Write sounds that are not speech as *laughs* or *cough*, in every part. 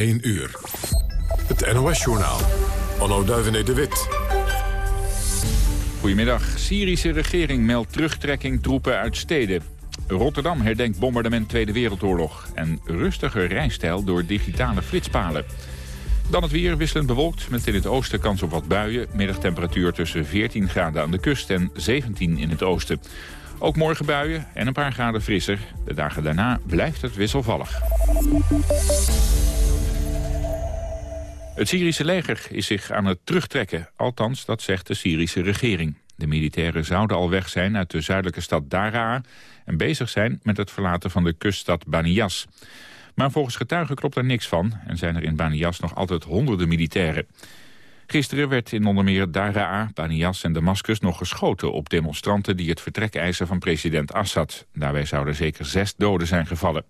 1 uur. Het NOS-journaal. Onno Duivenet de Wit. Goedemiddag. Syrische regering meldt terugtrekking troepen uit steden. Rotterdam herdenkt bombardement Tweede Wereldoorlog. En rustiger rijstijl door digitale flitspalen. Dan het weer wisselend bewolkt met in het oosten kans op wat buien. Middagtemperatuur tussen 14 graden aan de kust en 17 in het oosten. Ook morgen buien en een paar graden frisser. De dagen daarna blijft het wisselvallig. Het Syrische leger is zich aan het terugtrekken. Althans, dat zegt de Syrische regering. De militairen zouden al weg zijn uit de zuidelijke stad Daraa... en bezig zijn met het verlaten van de kuststad Banias. Maar volgens getuigen klopt er niks van... en zijn er in Banias nog altijd honderden militairen. Gisteren werd in onder meer Daraa, Banias en Damascus nog geschoten op demonstranten die het vertrek eisen van president Assad. Daarbij zouden zeker zes doden zijn gevallen.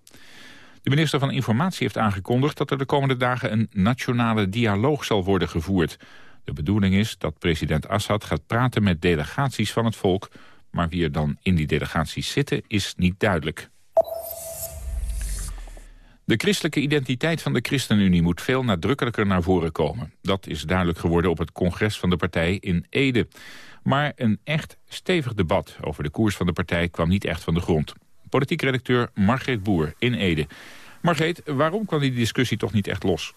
De minister van Informatie heeft aangekondigd dat er de komende dagen een nationale dialoog zal worden gevoerd. De bedoeling is dat president Assad gaat praten met delegaties van het volk, maar wie er dan in die delegaties zitten is niet duidelijk. De christelijke identiteit van de ChristenUnie moet veel nadrukkelijker naar voren komen. Dat is duidelijk geworden op het congres van de partij in Ede. Maar een echt stevig debat over de koers van de partij kwam niet echt van de grond. Politiek redacteur Margreet Boer in Ede. Margreet, waarom kwam die discussie toch niet echt los?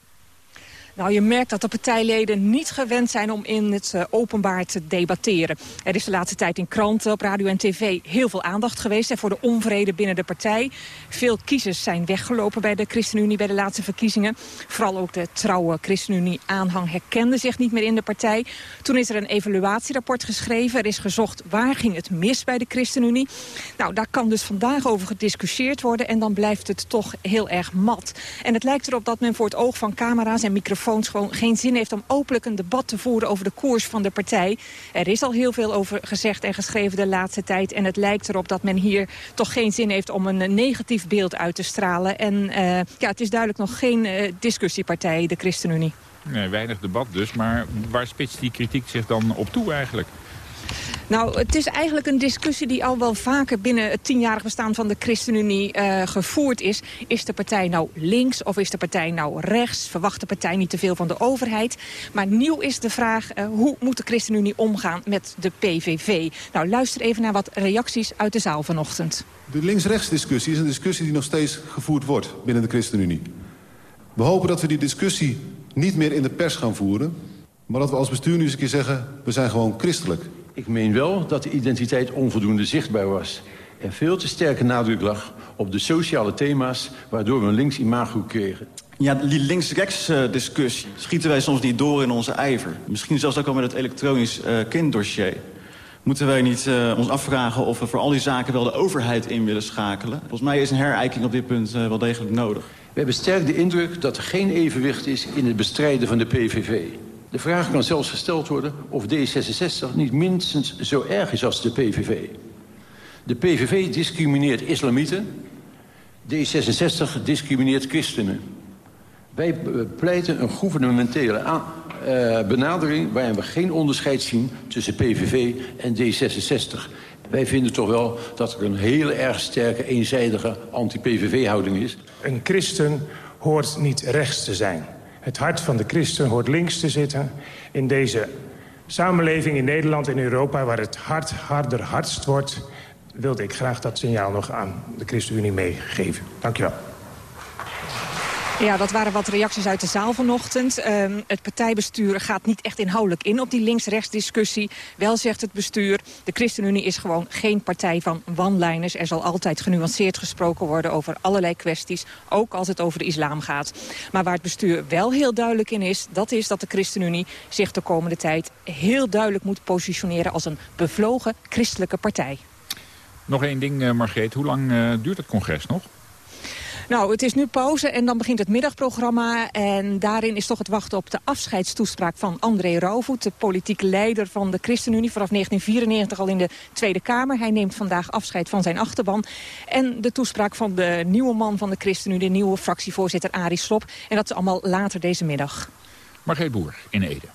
Nou, je merkt dat de partijleden niet gewend zijn om in het uh, openbaar te debatteren. Er is de laatste tijd in kranten, op radio en tv heel veel aandacht geweest voor de onvrede binnen de partij. Veel kiezers zijn weggelopen bij de ChristenUnie bij de laatste verkiezingen. Vooral ook de trouwe ChristenUnie-aanhang herkende zich niet meer in de partij. Toen is er een evaluatierapport geschreven. Er is gezocht waar ging het mis bij de ChristenUnie. Nou, daar kan dus vandaag over gediscussieerd worden en dan blijft het toch heel erg mat. En het lijkt erop dat men voor het oog van camera's en microfoons gewoon geen zin heeft om openlijk een debat te voeren over de koers van de partij. Er is al heel veel over gezegd en geschreven de laatste tijd. En het lijkt erop dat men hier toch geen zin heeft om een negatief beeld uit te stralen. En uh, ja, het is duidelijk nog geen uh, discussiepartij, de ChristenUnie. Nee, weinig debat dus. Maar waar spitst die kritiek zich dan op toe eigenlijk? Nou, het is eigenlijk een discussie die al wel vaker binnen het tienjarig bestaan van de ChristenUnie uh, gevoerd is. Is de partij nou links of is de partij nou rechts? Verwacht de partij niet te veel van de overheid? Maar nieuw is de vraag, uh, hoe moet de ChristenUnie omgaan met de PVV? Nou, luister even naar wat reacties uit de zaal vanochtend. De links-rechts discussie is een discussie die nog steeds gevoerd wordt binnen de ChristenUnie. We hopen dat we die discussie niet meer in de pers gaan voeren... maar dat we als bestuur nu eens een keer zeggen, we zijn gewoon christelijk. Ik meen wel dat de identiteit onvoldoende zichtbaar was... en veel te sterke nadruk lag op de sociale thema's... waardoor we een links imago kregen. Ja, die links-rechts uh, discussie schieten wij soms niet door in onze ijver. Misschien zelfs ook al met het elektronisch uh, kinddossier. Moeten wij niet uh, ons afvragen of we voor al die zaken wel de overheid in willen schakelen? Volgens mij is een herijking op dit punt wel degelijk nodig. We hebben sterk de indruk dat er geen evenwicht is in het bestrijden van de PVV. De vraag kan zelfs gesteld worden of D66 niet minstens zo erg is als de PVV. De PVV discrimineert islamieten. D66 discrimineert christenen. Wij pleiten een gouvernementele uh, benadering... waarin we geen onderscheid zien tussen PVV en D66. Wij vinden toch wel dat er een heel erg sterke, eenzijdige anti-PVV-houding is. Een christen hoort niet rechts te zijn. Het hart van de christen hoort links te zitten. In deze samenleving in Nederland en Europa... waar het hart harder hardst wordt... wilde ik graag dat signaal nog aan de ChristenUnie meegeven. Dank je wel. Ja, dat waren wat reacties uit de zaal vanochtend. Uh, het partijbestuur gaat niet echt inhoudelijk in op die links-rechts discussie. Wel zegt het bestuur, de ChristenUnie is gewoon geen partij van one-liners. Er zal altijd genuanceerd gesproken worden over allerlei kwesties. Ook als het over de islam gaat. Maar waar het bestuur wel heel duidelijk in is... dat is dat de ChristenUnie zich de komende tijd heel duidelijk moet positioneren... als een bevlogen christelijke partij. Nog één ding, uh, Margreet. Hoe lang uh, duurt het congres nog? Nou, het is nu pauze en dan begint het middagprogramma. En daarin is toch het wachten op de afscheidstoespraak van André Rauwvoet... de politiek leider van de ChristenUnie vanaf 1994 al in de Tweede Kamer. Hij neemt vandaag afscheid van zijn achterban. En de toespraak van de nieuwe man van de ChristenUnie... de nieuwe fractievoorzitter Arie Slop. En dat is allemaal later deze middag. Margreet Boer in Ede.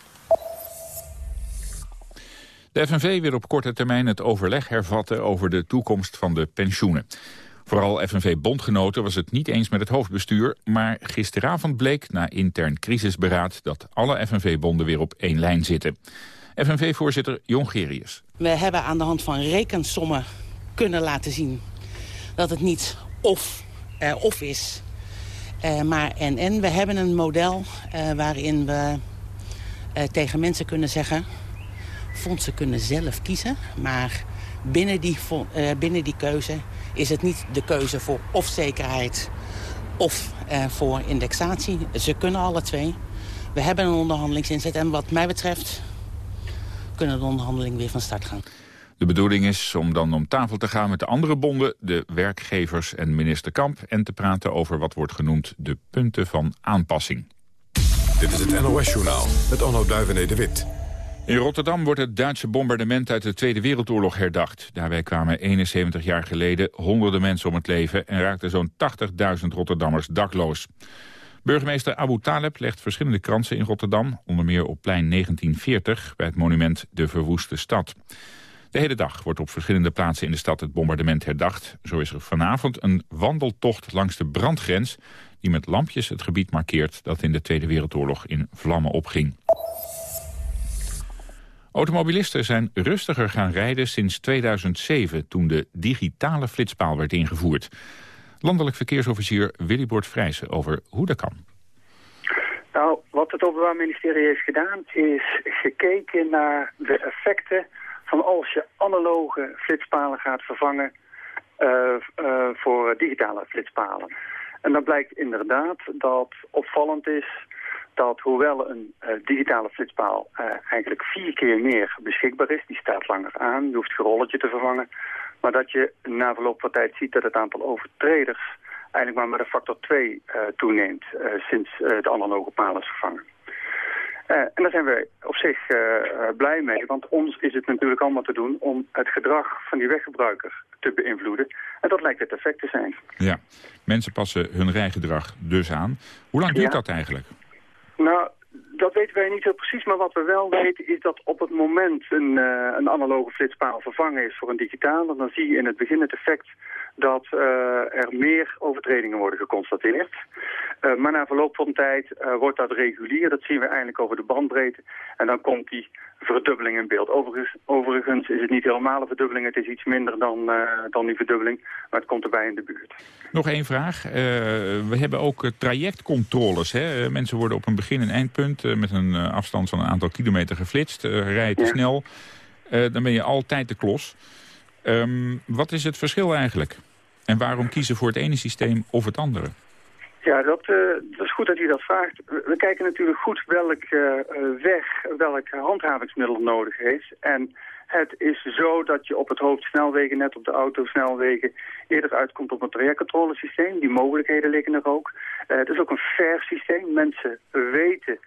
De FNV wil op korte termijn het overleg hervatten over de toekomst van de pensioenen. Vooral FNV-bondgenoten was het niet eens met het hoofdbestuur... maar gisteravond bleek na intern crisisberaad... dat alle FNV-bonden weer op één lijn zitten. FNV-voorzitter Jongerius. We hebben aan de hand van rekensommen kunnen laten zien... dat het niet of, uh, of is, uh, maar en en. We hebben een model uh, waarin we tegen mensen kunnen zeggen... fondsen kunnen zelf kiezen, maar binnen die, binnen die keuze is het niet de keuze voor of zekerheid of uh, voor indexatie. Ze kunnen alle twee. We hebben een onderhandelingsinzet en wat mij betreft kunnen de onderhandelingen weer van start gaan. De bedoeling is om dan om tafel te gaan met de andere bonden, de werkgevers en minister Kamp... en te praten over wat wordt genoemd de punten van aanpassing. Dit is het NOS-journaal met Onno Duivené de Wit. In Rotterdam wordt het Duitse bombardement uit de Tweede Wereldoorlog herdacht. Daarbij kwamen 71 jaar geleden honderden mensen om het leven... en raakten zo'n 80.000 Rotterdammers dakloos. Burgemeester Abu Taleb legt verschillende kransen in Rotterdam... onder meer op plein 1940 bij het monument De Verwoeste Stad. De hele dag wordt op verschillende plaatsen in de stad het bombardement herdacht. Zo is er vanavond een wandeltocht langs de brandgrens... die met lampjes het gebied markeert dat in de Tweede Wereldoorlog in vlammen opging. Automobilisten zijn rustiger gaan rijden sinds 2007... toen de digitale flitspaal werd ingevoerd. Landelijk verkeersofficier Willy Bord Vrijsen over hoe dat kan. Nou, wat het Openbaar Ministerie heeft gedaan... is gekeken naar de effecten van als je analoge flitspalen gaat vervangen... Uh, uh, voor digitale flitspalen. En dan blijkt inderdaad dat opvallend is dat hoewel een uh, digitale flitspaal uh, eigenlijk vier keer meer beschikbaar is, die staat langer aan, je hoeft geen rolletje te vervangen, maar dat je na verloop van tijd ziet dat het aantal overtreders eigenlijk maar met een factor 2 uh, eh, toeneemt sinds de analoge paal is vervangen. en daar zijn we op zich blij mee, want ons is het natuurlijk allemaal te doen om het gedrag van die weggebruiker te beïnvloeden. En dat lijkt het effect te zijn. Ja, mensen passen hun rijgedrag dus aan. Hoe lang duurt ja. dat eigenlijk? Nou, dat weten wij niet heel precies, maar wat we wel weten is dat op het moment een, uh, een analoge flitspaal vervangen is voor een digitale, dan zie je in het begin het effect dat uh, er meer overtredingen worden geconstateerd. Uh, maar na verloop van tijd wordt dat regulier, dat zien we eigenlijk over de bandbreedte. En dan komt die verdubbeling in beeld. Overigens, overigens is het niet helemaal een verdubbeling, het is iets minder dan, dan die verdubbeling, maar het komt erbij in de buurt. Nog één vraag. we hebben ook trajectcontroles. Hè? mensen worden op een begin- en eindpunt met een afstand van een aantal kilometer geflitst. rijdt ja. snel, dan ben je altijd de klos. Um, wat is het verschil eigenlijk? En waarom kiezen voor het ene systeem of het andere? Ja, dat, uh, dat is goed dat u dat vraagt. We kijken natuurlijk goed welk uh, weg, welk handhavingsmiddel nodig heeft. En het is zo dat je op het hoofdsnelwegen, net op de autosnelwegen, eerder uitkomt op een trajectcontrolesysteem. Die mogelijkheden liggen er ook. Het is ook een fair systeem. Mensen weten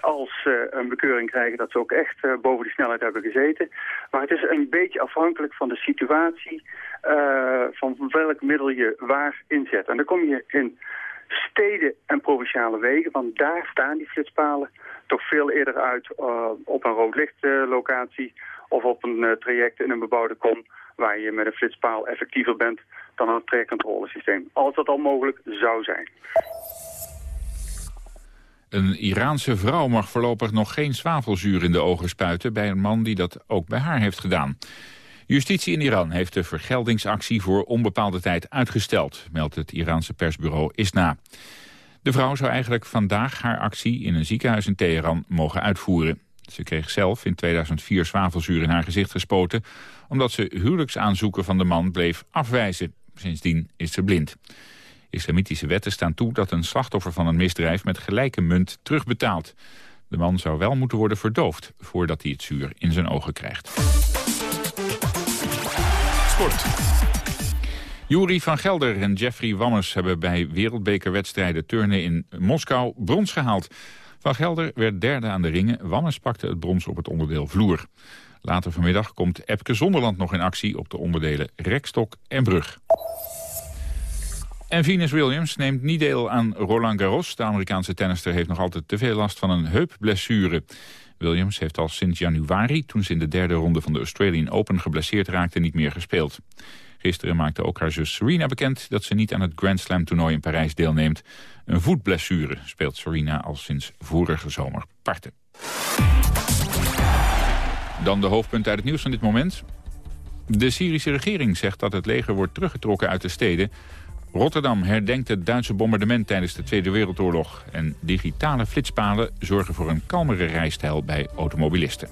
als ze een bekeuring krijgen dat ze ook echt uh, boven die snelheid hebben gezeten. Maar het is een beetje afhankelijk van de situatie, uh, van welk middel je waar inzet. En dan kom je in steden en provinciale wegen, want daar staan die flitspalen toch veel eerder uit op een rood licht locatie of op een traject in een bebouwde kom waar je met een flitspaal effectiever bent dan een trajectcontrolesysteem. Als dat al mogelijk zou zijn. Een Iraanse vrouw mag voorlopig nog geen zwavelzuur in de ogen spuiten... bij een man die dat ook bij haar heeft gedaan. Justitie in Iran heeft de vergeldingsactie voor onbepaalde tijd uitgesteld... meldt het Iraanse persbureau ISNA. De vrouw zou eigenlijk vandaag haar actie in een ziekenhuis in Teheran mogen uitvoeren. Ze kreeg zelf in 2004 zwavelzuur in haar gezicht gespoten... omdat ze huwelijksaanzoeken van de man bleef afwijzen. Sindsdien is ze blind. Islamitische wetten staan toe dat een slachtoffer van een misdrijf met gelijke munt terugbetaalt. De man zou wel moeten worden verdoofd voordat hij het zuur in zijn ogen krijgt. Sport. Juri van Gelder en Jeffrey Wammers hebben bij wereldbekerwedstrijden turnen in Moskou brons gehaald. Van Gelder werd derde aan de ringen, Wammers pakte het brons op het onderdeel vloer. Later vanmiddag komt Epke Zonderland nog in actie op de onderdelen rekstok en brug. En Venus Williams neemt niet deel aan Roland Garros. De Amerikaanse tennister heeft nog altijd te veel last van een heupblessure. Williams heeft al sinds januari, toen ze in de derde ronde van de Australian Open geblesseerd raakte, niet meer gespeeld. Gisteren maakte ook haar zus Serena bekend dat ze niet aan het Grand Slam toernooi in Parijs deelneemt. Een voetblessure speelt Serena al sinds vorige zomer parten. Dan de hoofdpunten uit het nieuws van dit moment. De Syrische regering zegt dat het leger wordt teruggetrokken uit de steden. Rotterdam herdenkt het Duitse bombardement tijdens de Tweede Wereldoorlog. En digitale flitspalen zorgen voor een kalmere rijstijl bij automobilisten.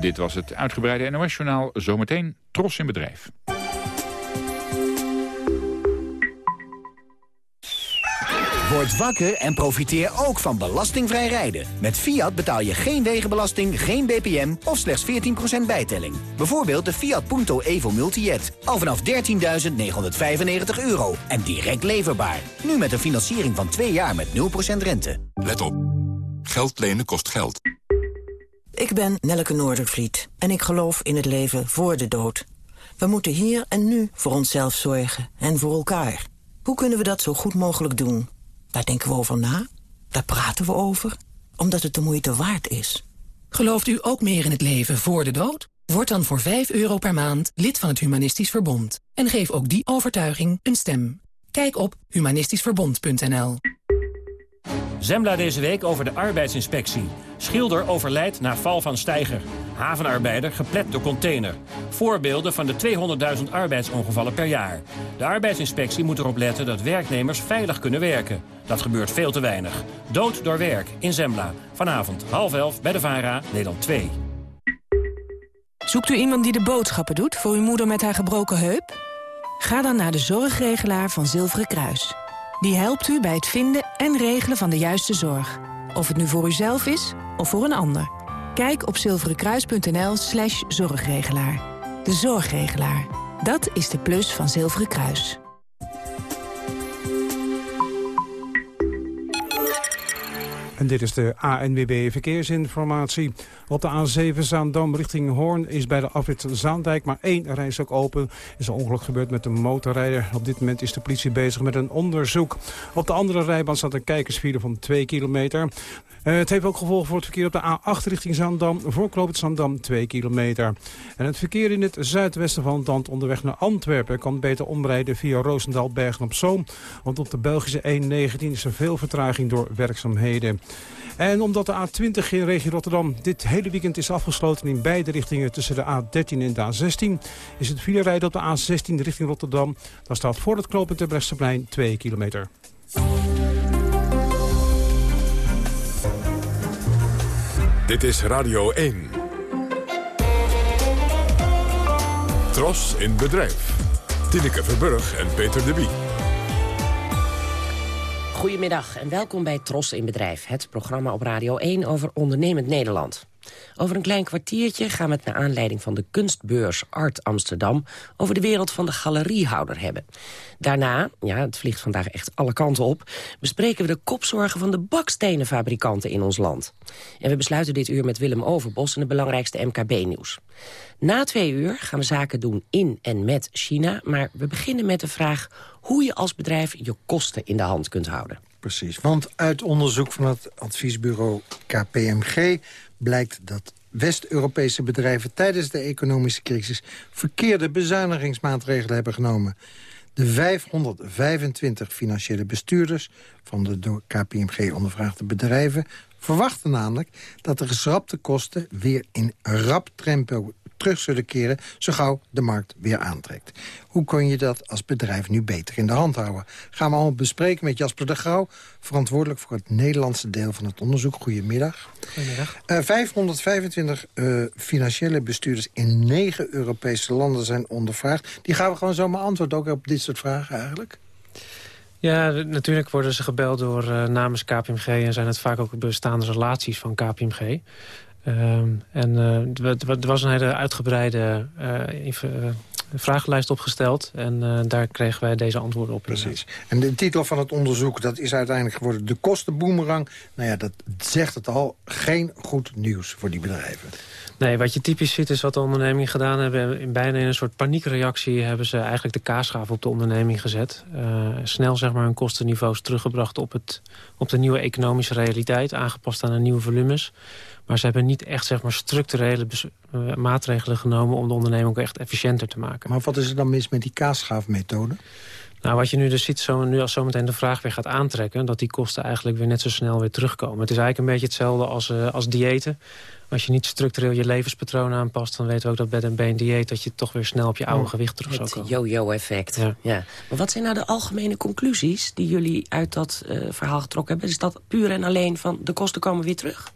Dit was het uitgebreide NOS-journaal. Zometeen Tros in Bedrijf. Word wakker en profiteer ook van belastingvrij rijden. Met Fiat betaal je geen wegenbelasting, geen BPM of slechts 14% bijtelling. Bijvoorbeeld de Fiat Punto Evo Multijet. Al vanaf 13.995 euro en direct leverbaar. Nu met een financiering van 2 jaar met 0% rente. Let op. Geld lenen kost geld. Ik ben Nelleke Noordervliet en ik geloof in het leven voor de dood. We moeten hier en nu voor onszelf zorgen en voor elkaar. Hoe kunnen we dat zo goed mogelijk doen? Daar denken we over na, daar praten we over, omdat het de moeite waard is. Gelooft u ook meer in het leven voor de dood? Word dan voor 5 euro per maand lid van het Humanistisch Verbond. En geef ook die overtuiging een stem. Kijk op humanistischverbond.nl Zembla deze week over de arbeidsinspectie. Schilder overlijdt na val van steiger. Havenarbeider geplet door container. Voorbeelden van de 200.000 arbeidsongevallen per jaar. De arbeidsinspectie moet erop letten dat werknemers veilig kunnen werken. Dat gebeurt veel te weinig. Dood door werk in Zembla. Vanavond half elf bij de VARA, Nederland 2. Zoekt u iemand die de boodschappen doet voor uw moeder met haar gebroken heup? Ga dan naar de zorgregelaar van Zilveren Kruis. Die helpt u bij het vinden en regelen van de juiste zorg. Of het nu voor uzelf is of voor een ander. Kijk op zilverenkruis.nl slash zorgregelaar. De zorgregelaar. Dat is de plus van Zilveren Kruis. En dit is de ANWB Verkeersinformatie. Op de A7 Zaandam richting Hoorn is bij de afrit Zaandijk maar één reis ook open. is een ongeluk gebeurd met een motorrijder. Op dit moment is de politie bezig met een onderzoek. Op de andere rijbaan staat een kijkersfile van 2 kilometer. Uh, het heeft ook gevolgen voor het verkeer op de A8 richting Zaandam. Voor Zaandam 2 kilometer. En het verkeer in het zuidwesten van het onderweg naar Antwerpen... kan beter omrijden via Roosendaal, Bergen op Zoom. Want op de Belgische 119 is er veel vertraging door werkzaamheden. En omdat de A20 in regio Rotterdam dit hele weekend is afgesloten in beide richtingen tussen de A13 en de A16, is het rijden op de A16 richting Rotterdam. Daar staat voor het knooppunt Terbrechtseplein 2 kilometer. Dit is Radio 1. Tros in bedrijf. Tineke Verburg en Peter de Bie. Goedemiddag en welkom bij Tros in Bedrijf, het programma op Radio 1 over ondernemend Nederland. Over een klein kwartiertje gaan we het naar aanleiding van de kunstbeurs Art Amsterdam... over de wereld van de galeriehouder hebben. Daarna, ja, het vliegt vandaag echt alle kanten op... bespreken we de kopzorgen van de bakstenenfabrikanten in ons land. En we besluiten dit uur met Willem Overbos en het belangrijkste MKB-nieuws. Na twee uur gaan we zaken doen in en met China... maar we beginnen met de vraag hoe je als bedrijf je kosten in de hand kunt houden. Precies, want uit onderzoek van het adviesbureau KPMG blijkt dat West-Europese bedrijven tijdens de economische crisis... verkeerde bezuinigingsmaatregelen hebben genomen. De 525 financiële bestuurders van de door KPMG ondervraagde bedrijven... verwachten namelijk dat de geschrapte kosten weer in rap tempo terug zullen keren... zo gauw de markt weer aantrekt. Hoe kun je dat als bedrijf nu beter in de hand houden? Gaan we allemaal bespreken met Jasper de Grauw... verantwoordelijk voor het Nederlandse deel van het onderzoek. Goedemiddag. Goedemiddag. 525 uh, financiële bestuurders in negen Europese landen zijn ondervraagd. Die gaan we gewoon zomaar antwoorden, ook op dit soort vragen eigenlijk? Ja, natuurlijk worden ze gebeld door uh, namens KPMG... en zijn het vaak ook bestaande relaties van KPMG. Ehm, en er was een hele uitgebreide uh, vragenlijst opgesteld. En daar kregen wij deze antwoorden op. Precies. En de titel van het onderzoek dat is uiteindelijk geworden... de kostenboemerang. Nou ja, dat zegt het al. Geen goed nieuws voor die bedrijven. Nee, wat je typisch ziet is wat de ondernemingen gedaan hebben. In bijna in een soort paniekreactie hebben ze eigenlijk de kaasschaaf op de onderneming gezet. Uh, snel zeg maar hun kostenniveaus teruggebracht op, het, op de nieuwe economische realiteit. Aangepast aan de nieuwe volumes. Maar ze hebben niet echt zeg maar, structurele maatregelen genomen... om de onderneming ook echt efficiënter te maken. Maar wat is er dan mis met die kaasschaafmethode? Nou, wat je nu dus ziet, zo, nu als zometeen de vraag weer gaat aantrekken... dat die kosten eigenlijk weer net zo snel weer terugkomen. Het is eigenlijk een beetje hetzelfde als, uh, als diëten. Als je niet structureel je levenspatroon aanpast... dan weten we ook dat bij een, bij een dieet dat je toch weer snel op je oude oh, gewicht terug zou komen. Het yo-yo-effect. Ja. ja. Maar wat zijn nou de algemene conclusies die jullie uit dat uh, verhaal getrokken hebben? Is dat puur en alleen van de kosten komen weer terug?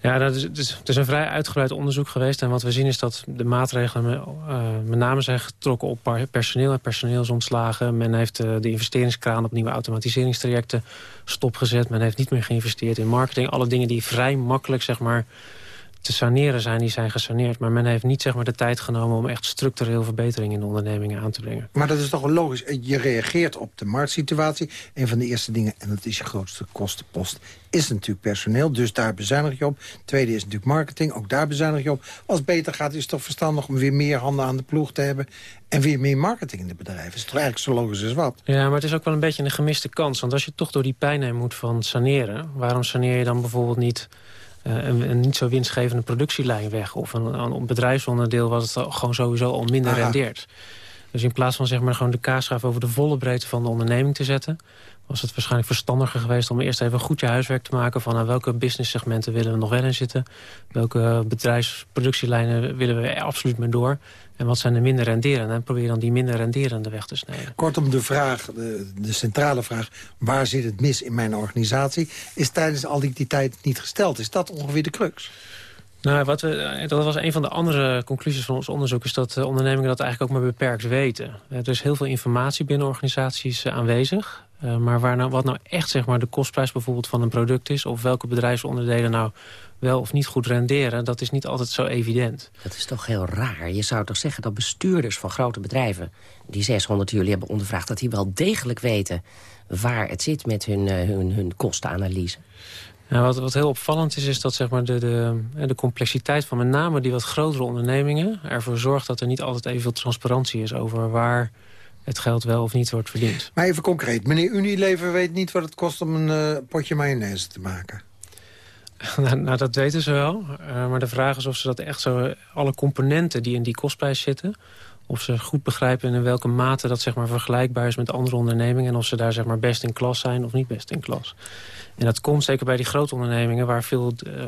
Ja, dat is, het, is, een vrij uitgebreid onderzoek geweest. En wat we zien is dat de maatregelen uh, met name zijn getrokken op personeel en personeelsontslagen. Men heeft uh, de investeringskraan op nieuwe automatiseringstrajecten stopgezet. Men heeft niet meer geïnvesteerd in marketing. Alle dingen die vrij makkelijk zeg maar, te saneren zijn, die zijn gesaneerd. Maar men heeft niet zeg maar, de tijd genomen om echt structureel verbetering in de ondernemingen aan te brengen. Maar dat is toch wel logisch. Je reageert op de marktsituatie. Een van de eerste dingen, en dat is je grootste kostenpost, is natuurlijk personeel. Dus daar bezuinig je op. Tweede is natuurlijk marketing. Ook daar bezuinig je op. Als het beter gaat, is het toch verstandig om weer meer handen aan de ploeg te hebben. En weer meer marketing in de bedrijven. Is toch eigenlijk zo logisch als wat? Ja, maar het is ook wel een beetje een gemiste kans. Want als je toch door die pijn heen moet van saneren... waarom saneer je dan bijvoorbeeld niet eh, een, een, niet zo winstgevende productielijn weg. Of een, een bedrijfsonderdeel wat het gewoon sowieso al minder rendeert. Dus in plaats van zeg maar, gewoon de kaasschaaf over de volle breedte van de onderneming te zetten... was het waarschijnlijk verstandiger geweest om eerst even goed je huiswerk te maken... van nou, welke businesssegmenten willen we nog wel in zitten... welke bedrijfsproductielijnen willen we absoluut mee door... En wat zijn de minder renderende? En probeer dan die minder renderende weg te snijden. Kortom, de vraag, de, de, centrale vraag... waar zit het mis in mijn organisatie... is tijdens al die, die tijd niet gesteld. Is dat ongeveer de crux? Nou, wat we, dat was een van de andere conclusies van ons onderzoek... is dat ondernemingen dat eigenlijk ook maar beperkt weten. Er is heel veel informatie binnen organisaties eh, aanwezig. Uh, maar waar nou, wat nou echt zeg maar, de kostprijs bijvoorbeeld van een product is... of welke bedrijfsonderdelen nou wel of niet goed renderen... dat is niet altijd zo evident. Dat is toch heel raar. Je zou toch zeggen dat bestuurders van grote bedrijven... die 600 jullie hebben ondervraagd... dat die wel degelijk weten waar het zit met hun, uh, hun, hun kostenanalyse. Ja, wat, wat heel opvallend is, is dat zeg maar, de, de, de complexiteit van met name die wat grotere ondernemingen... ervoor zorgt dat er niet altijd evenveel transparantie is over waar het geld wel of niet wordt verdiend. Maar even concreet, meneer Unilever weet niet wat het kost om een uh, potje mayonaise te maken. *laughs* nou, nou, dat weten ze wel. Uh, maar de vraag is of ze dat echt zo... alle componenten die in die kostprijs zitten... of ze goed begrijpen in welke mate dat zeg maar, vergelijkbaar is met andere ondernemingen... en of ze daar zeg maar, best in klas zijn of niet best in klas. En dat komt zeker bij die grote ondernemingen... waar veel uh,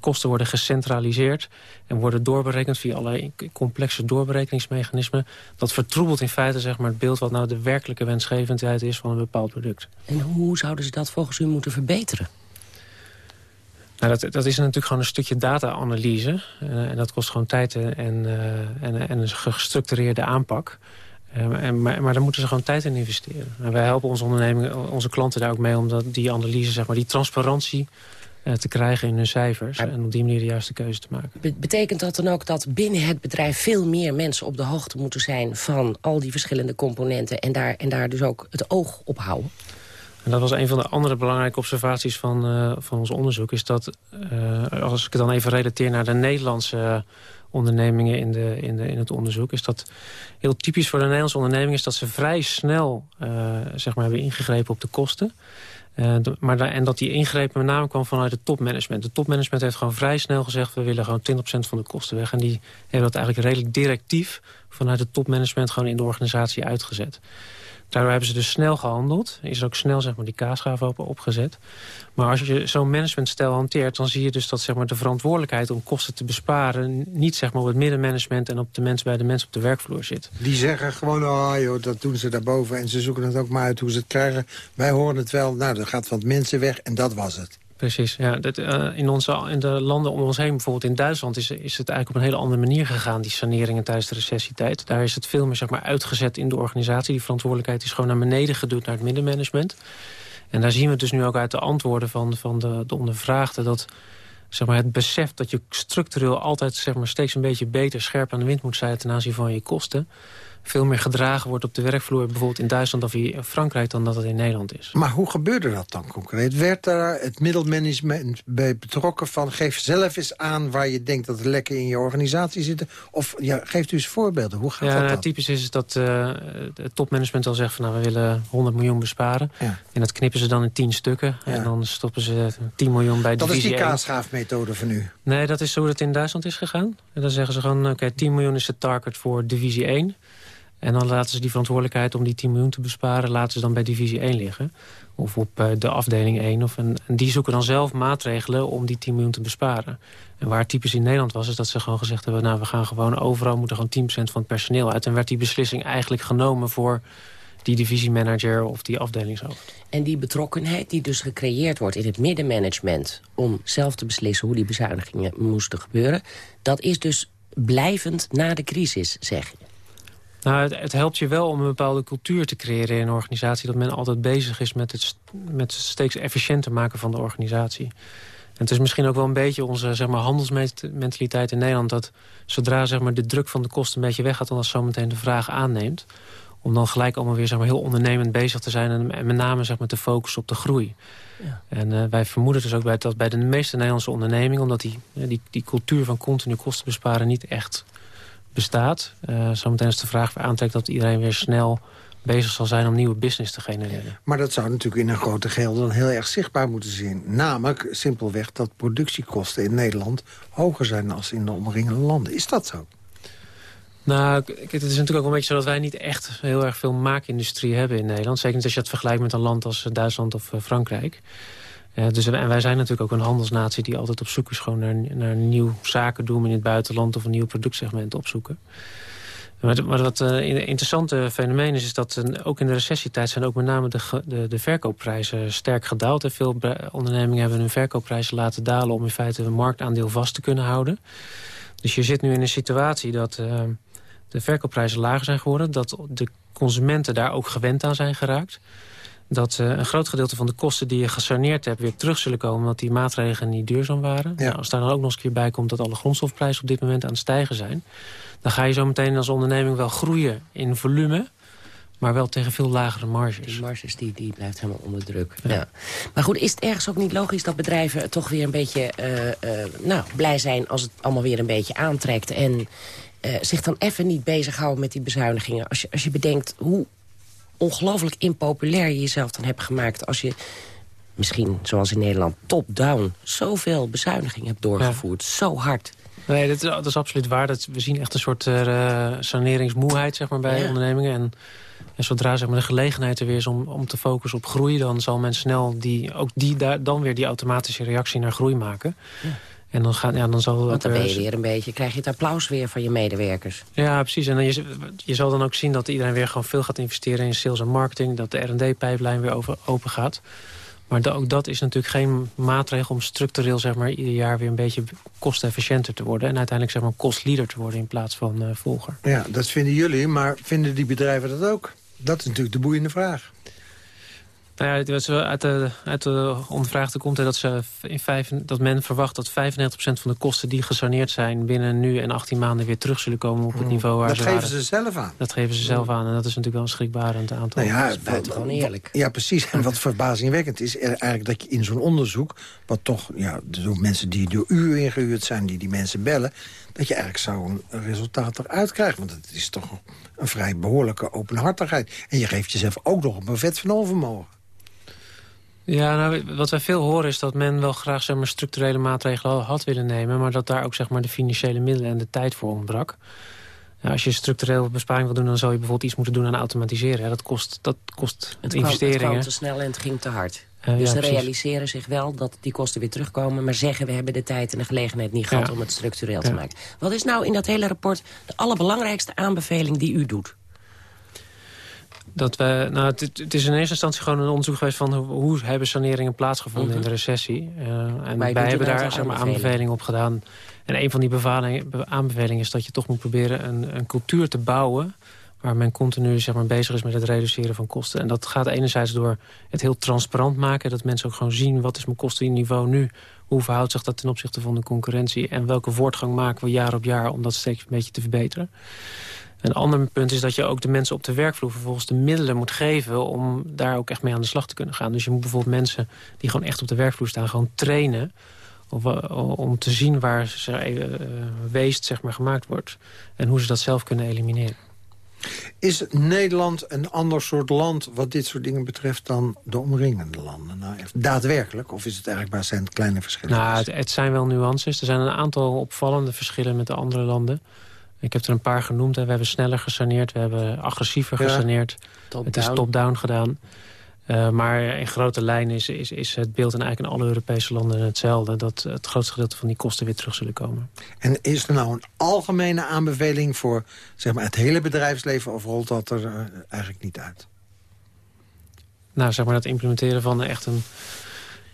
kosten worden gecentraliseerd... en worden doorberekend via allerlei complexe doorberekeningsmechanismen. Dat vertroebelt in feite zeg maar, het beeld... wat nou de werkelijke wensgevendheid is van een bepaald product. En hoe zouden ze dat volgens u moeten verbeteren? Nou, dat, dat is natuurlijk gewoon een stukje data-analyse. Uh, en dat kost gewoon tijd en, uh, en, en een gestructureerde aanpak. Uh, en, maar, maar daar moeten ze gewoon tijd in investeren. En wij helpen onze ondernemingen, onze klanten daar ook mee... om dat, die analyse, zeg maar, die transparantie te krijgen in hun cijfers. En op die manier de juiste keuze te maken. betekent dat dan ook dat binnen het bedrijf veel meer mensen op de hoogte moeten zijn... van al die verschillende componenten en daar, en daar dus ook het oog op houden? En dat was een van de andere belangrijke observaties van, uh, van ons onderzoek. Is dat, uh, als ik het dan even relateer naar de Nederlandse ondernemingen in, de, in, de, in het onderzoek... is dat heel typisch voor de Nederlandse onderneming... is dat ze vrij snel uh, zeg maar, hebben ingegrepen op de kosten. De, maar en dat die ingreep met name kwam vanuit het topmanagement. Het topmanagement heeft gewoon vrij snel gezegd... we willen gewoon 20% van de kosten weg. En die hebben dat eigenlijk redelijk directief... vanuit het topmanagement gewoon in de organisatie uitgezet. Daardoor hebben ze dus snel gehandeld. Is ook snel zeg maar, die kaasgaaf opgezet. Maar als je zo'n managementstijl hanteert... dan zie je dus dat zeg maar, de verantwoordelijkheid om kosten te besparen... niet zeg maar, op het middenmanagement en op de mensen bij de mensen op de werkvloer zit. Die zeggen gewoon, oh joh, dat doen ze daarboven... en ze zoeken het ook maar uit hoe ze het krijgen. Wij horen het wel, nou, er gaat wat mensen weg en dat was het. Precies, ja. Dat, uh, in, onze, in de landen om ons heen, bijvoorbeeld in Duitsland... Is, is het eigenlijk op een hele andere manier gegaan, die saneringen tijdens de recessietijd. Daar is het veel meer zeg maar, uitgezet in de organisatie. Die verantwoordelijkheid is gewoon naar beneden geduwd naar het middenmanagement. En daar zien we dus nu ook uit de antwoorden van, van de, de ondervraagden... dat zeg maar, het besef dat je structureel altijd zeg maar, steeds een beetje beter scherp aan de wind moet zijn ten aanzien van je kosten veel meer gedragen wordt op de werkvloer... bijvoorbeeld in Duitsland of in Frankrijk dan dat het in Nederland is. Maar hoe gebeurde dat dan concreet? Werd daar het middelmanagement bij betrokken van... geef zelf eens aan waar je denkt dat er lekker in je organisatie zitten? Of ja, geeft u eens voorbeelden, hoe gaat ja, dat nou, dan? typisch is dat uh, het topmanagement al zegt van... nou, we willen 100 miljoen besparen. Ja. En dat knippen ze dan in 10 stukken. Ja. En dan stoppen ze 10 miljoen bij Dat is divisie die 1. kaasschaafmethode van u. Nee, dat is zo hoe het in Duitsland is gegaan. En dan zeggen ze gewoon, oké, 10 miljoen is het target voor divisie 1. En dan laten ze die verantwoordelijkheid om die 10 miljoen te besparen... laten ze dan bij divisie 1 liggen. Of op uh, de afdeling 1. Of een, en die zoeken dan zelf maatregelen om die 10 miljoen te besparen. En waar het typisch in Nederland was, is dat ze gewoon gezegd hebben... nou, we gaan gewoon overal, moeten gewoon 10% van het personeel uit. En werd die beslissing eigenlijk genomen voor die divisiemanager of die afdelingshoofd. En die betrokkenheid die dus gecreëerd wordt in het middenmanagement... om zelf te beslissen hoe die bezuinigingen moesten gebeuren... dat is dus blijvend na de crisis, zeg je. Nou, het, het, helpt je wel om een bepaalde cultuur te creëren in een organisatie... dat men altijd bezig is met het, met steeds efficiënter maken van de organisatie. En het is misschien ook wel een beetje onze zeg maar, handelsmentaliteit in Nederland... dat zodra zeg maar, de druk van de kosten een beetje weggaat... dan als zometeen de vraag aanneemt... om dan gelijk allemaal weer zeg maar, heel ondernemend bezig te zijn... en, en met name zeg maar, te focussen op de groei. Ja. En uh, wij vermoeden dus ook bij, dat bij de meeste Nederlandse ondernemingen... omdat die, die, die cultuur van continu kosten besparen niet echt bestaat. Uh, zometeen is de vraag weer aantrekt dat iedereen weer snel bezig zal zijn om nieuwe business te genereren. Maar dat zou natuurlijk in een grote geheel dan heel erg zichtbaar moeten zien. Namelijk simpelweg dat productiekosten in Nederland hoger zijn dan in de omringende landen. Is dat zo? Nou, het is natuurlijk ook een beetje zo dat wij niet echt heel erg veel maakindustrie hebben in Nederland. Zeker niet als je het vergelijkt met een land als Duitsland of uh, Frankrijk. Dus, en wij zijn natuurlijk ook een handelsnatie die altijd op zoek is gewoon naar, nieuw zaken doen in het buitenland of een nieuw productsegment opzoeken. Maar, wat een uh, interessante fenomeen is, is dat ook in de recessietijd zijn ook met name de, de, de verkoopprijzen sterk gedaald. En veel ondernemingen hebben hun verkoopprijzen laten dalen om in feite een marktaandeel vast te kunnen houden. Dus je zit nu in een situatie dat uh, de verkoopprijzen lager zijn geworden, dat de consumenten daar ook gewend aan zijn geraakt dat uh, een groot gedeelte van de kosten die je gesaneerd hebt... weer terug zullen komen, omdat die maatregelen niet duurzaam waren. Ja. Nou, als daar dan ook nog eens een keer bij komt... dat alle grondstofprijzen op dit moment aan het stijgen zijn... dan ga je zo meteen als onderneming wel groeien in volume... maar wel tegen veel lagere marges. Die marges die, die blijft helemaal onder druk. Ja. ja. Maar goed, is het ergens ook niet logisch dat bedrijven toch weer een beetje uh, uh, nou, blij zijn... als het allemaal weer een beetje aantrekt... en zich dan even niet bezighouden met die bezuinigingen? Als je, als je bedenkt hoe ongelooflijk impopulair je jezelf dan hebt gemaakt... als je misschien, zoals in Nederland, top-down... zoveel bezuinigingen hebt doorgevoerd. Ja. Zo hard. Nee, dat is, dat is, absoluut waar. Dat, we zien echt een soort uh, saneringsmoeheid zeg maar, bij ja. ondernemingen. En, en, zodra zeg maar, de gelegenheid er weer is om, om te focussen op groei... dan zal men snel die, ook die, daar, dan weer die automatische reactie naar groei maken... Ja. En dan, gaan, ja, dan zal Want dan ben je weer een beetje, krijg je het applaus weer van je medewerkers. Ja, precies. En dan je, je zal dan ook zien dat iedereen weer gewoon veel gaat investeren in sales en marketing. Dat de R&D-pijplijn weer over, open gaat. Maar de, ook dat is natuurlijk geen maatregel om structureel zeg maar, ieder jaar weer een beetje kostefficiënter te worden. En uiteindelijk zeg maar kostleader te worden in plaats van uh, volger. Ja, dat vinden jullie, maar vinden die bedrijven dat ook? Dat is natuurlijk de boeiende vraag. Nou ja, uit de, uit de ondervraagde komt dat, ze in vijf, dat men verwacht dat 95% van de kosten die gesaneerd zijn... binnen nu en 18 maanden weer terug zullen komen op het niveau waar dat ze geven waren. ze zelf aan. Dat geven ze zelf aan en dat is natuurlijk wel een schrikbarend aantal. Nou ja, dat is buitengewoon eerlijk. Ja, precies. En wat *laughs* verbazingwekkend is eigenlijk dat je in zo'n onderzoek... wat toch ja, door mensen die door u ingehuurd zijn, die die mensen bellen... dat je eigenlijk zo'n resultaat eruit krijgt. Want het is toch een vrij behoorlijke openhartigheid. En je geeft jezelf ook nog op een vet van onvermogen. Ja, nou, wat wij veel horen is dat men wel graag zeg maar, structurele maatregelen had willen nemen... maar dat daar ook zeg maar, de financiële middelen en de tijd voor ontbrak. Ja, als je structureel besparing wil doen, dan zou je bijvoorbeeld iets moeten doen aan automatiseren. Ja, dat kost, dat kost het investeringen. Kwam, het kwam te snel en het ging te hard. Uh, dus ja, ze precies. realiseren zich wel dat die kosten weer terugkomen... maar zeggen we hebben de tijd en de gelegenheid niet gehad om het structureel te maken. Wat is nou in dat hele rapport de allerbelangrijkste aanbeveling die u doet? Dat we, nou, het, het is in eerste instantie gewoon een onderzoek geweest van hoe, hoe hebben saneringen plaatsgevonden Mhm. in de recessie. Uh, en wij hebben daar zeg maar, aanbevelingen. op gedaan. En een van die aanbevelingen is dat je toch moet proberen een, een cultuur te bouwen waar men continu zeg maar, bezig is met het reduceren van kosten. En dat gaat enerzijds door het heel transparant maken... dat mensen ook gewoon zien wat is mijn kostenniveau nu... hoe verhoudt zich dat ten opzichte van de concurrentie... en welke voortgang maken we jaar op jaar om dat steeds een beetje te verbeteren. Een ander punt is dat je ook de mensen op de werkvloer vervolgens de middelen moet geven om daar ook echt mee aan de slag te kunnen gaan. Dus je moet bijvoorbeeld mensen die gewoon echt op de werkvloer staan gewoon trainen of, uh, om te zien waar ze, uh, weest zeg maar, gemaakt wordt en hoe ze dat zelf kunnen elimineren. Is Nederland een ander soort land wat dit soort dingen betreft dan de omringende landen? Nou, daadwerkelijk? Of is het eigenlijk maar zijn kleine verschillen? Nou, het, het, zijn wel nuances. Er zijn een aantal opvallende verschillen met de andere landen. Ik heb er een paar genoemd. We hebben sneller gesaneerd, we hebben agressiever gesaneerd. het is top-down gedaan. Uh, maar in grote lijnen is, is, is het beeld in eigenlijk in alle Europese landen hetzelfde. Dat het grootste gedeelte van die kosten weer terug zullen komen. En is er nou een algemene aanbeveling voor zeg maar, het hele bedrijfsleven... of rolt dat er uh, eigenlijk niet uit? Nou, zeg maar het implementeren van echt een...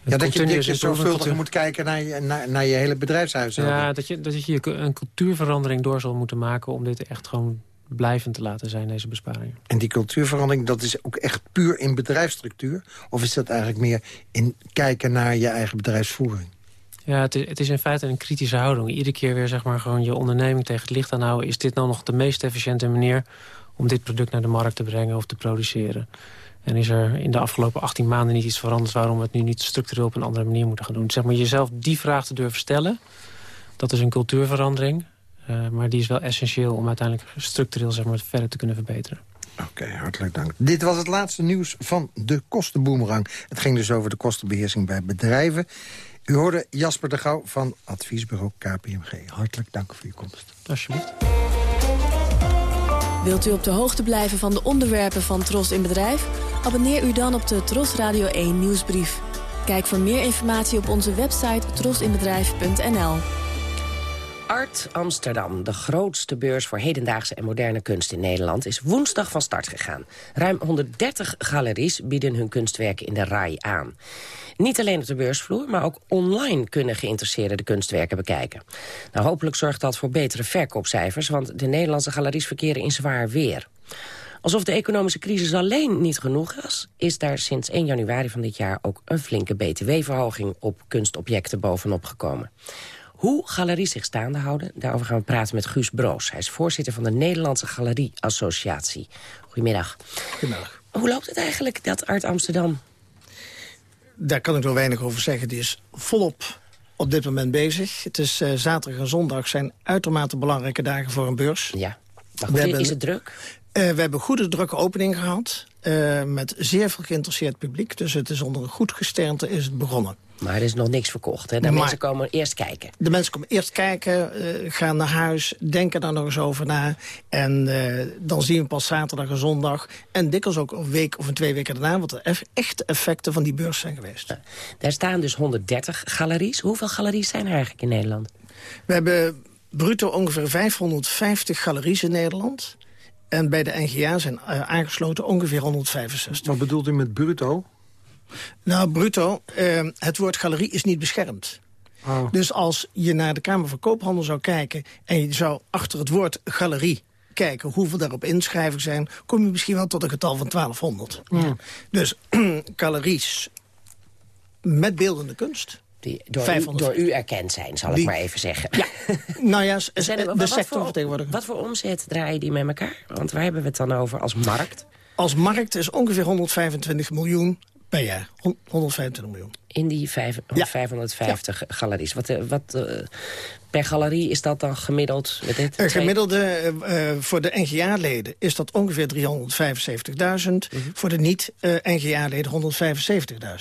Ja, dat je, dat je zorgvuldig moet kijken naar je, naar, naar je hele bedrijfshuis. Ja, dat je, dat je een cultuurverandering door zal moeten maken... om dit echt gewoon blijvend te laten zijn, deze besparingen. En die cultuurverandering, dat is ook echt puur in bedrijfsstructuur? Of is dat eigenlijk meer in kijken naar je eigen bedrijfsvoering? Ja, het is, het is in feite een kritische houding. Iedere keer weer zeg maar, gewoon je onderneming tegen het licht aanhouden. Is dit nou nog de meest efficiënte manier om dit product naar de markt te brengen of te produceren? En is er in de afgelopen 18 maanden niet iets veranderd... waarom we het nu niet structureel op een andere manier moeten gaan doen? Zeg maar jezelf die vraag te durven stellen, dat is een cultuurverandering. Uh, maar die is wel essentieel om uiteindelijk structureel zeg maar, verder te kunnen verbeteren. Oké, okay, hartelijk dank. Dit was het laatste nieuws van de kostenboemerang. Het ging dus over de kostenbeheersing bij bedrijven. U hoorde Jasper de Gouw van adviesbureau KPMG. Hartelijk dank voor uw komst. Alsjeblieft. Wilt u op de hoogte blijven van de onderwerpen van Tros in Bedrijf? Abonneer u dan op de Tros Radio 1 nieuwsbrief. Kijk voor meer informatie op onze website trosinbedrijf.nl. Art Amsterdam, de grootste beurs voor hedendaagse en moderne kunst in Nederland... is woensdag van start gegaan. Ruim 130 galeries bieden hun kunstwerken in de RAI aan. Niet alleen op de beursvloer, maar ook online kunnen geïnteresseerden de kunstwerken bekijken. Nou, hopelijk zorgt dat voor betere verkoopcijfers, want de Nederlandse galeries verkeren in zwaar weer. Alsof de economische crisis alleen niet genoeg is... is daar sinds 1 januari van dit jaar ook een flinke btw-verhoging... op kunstobjecten bovenop gekomen. Hoe galeries zich staande houden, daarover gaan we praten met Guus Broos. Hij is voorzitter van de Nederlandse Galerie Associatie. Goedemiddag. Goedemiddag. Hoe loopt het eigenlijk, dat Art Amsterdam? Daar kan ik wel weinig over zeggen. Die is volop op dit moment bezig. Het is uh, zaterdag en zondag zijn uitermate belangrijke dagen voor een beurs. Ja. Maar goed, is het druk? Uh, we hebben goede drukke opening gehad. Uh, met zeer veel geïnteresseerd publiek. Dus het is onder een goed gesternte is het begonnen. Maar er is nog niks verkocht, hè? De mensen komen eerst kijken. De mensen komen eerst kijken, uh, gaan naar huis, denken daar nog eens over na. En uh, dan zien we pas zaterdag en zondag. En dikwijls ook een week of een twee weken daarna... wat de eff echte effecten van die beurs zijn geweest. Ja. Daar staan dus 130 galeries. Hoeveel galeries zijn er eigenlijk in Nederland? We hebben bruto ongeveer 550 galeries in Nederland... En bij de NGA zijn uh, aangesloten ongeveer 165. Wat bedoelt u met bruto? Nou, bruto, uh, het woord galerie is niet beschermd. Oh. Dus als je naar de Kamer van Koophandel zou kijken... en je zou achter het woord galerie kijken hoeveel daarop inschrijvingen zijn... kom je misschien wel tot een getal van 1200. Ja. Dus *clears throat* galeries met beeldende kunst die door, u, door u, erkend zijn, zal ik maar even zeggen. Ja, *laughs* nou ja, zijn er, de sector vertegenwoordigen. Wat voor omzet draaien die met elkaar? Want waar hebben we het dan over als markt? Als markt is ongeveer 125 miljoen per jaar. 125 miljoen. In die vijf, ja. 550 ja. galeries. Wat, eh, wat, uh, per galerie is dat dan gemiddeld? Met dit gemiddelde uh, voor de NGA-leden is dat ongeveer 375.000. Mm -hmm. Voor de niet-NGA-leden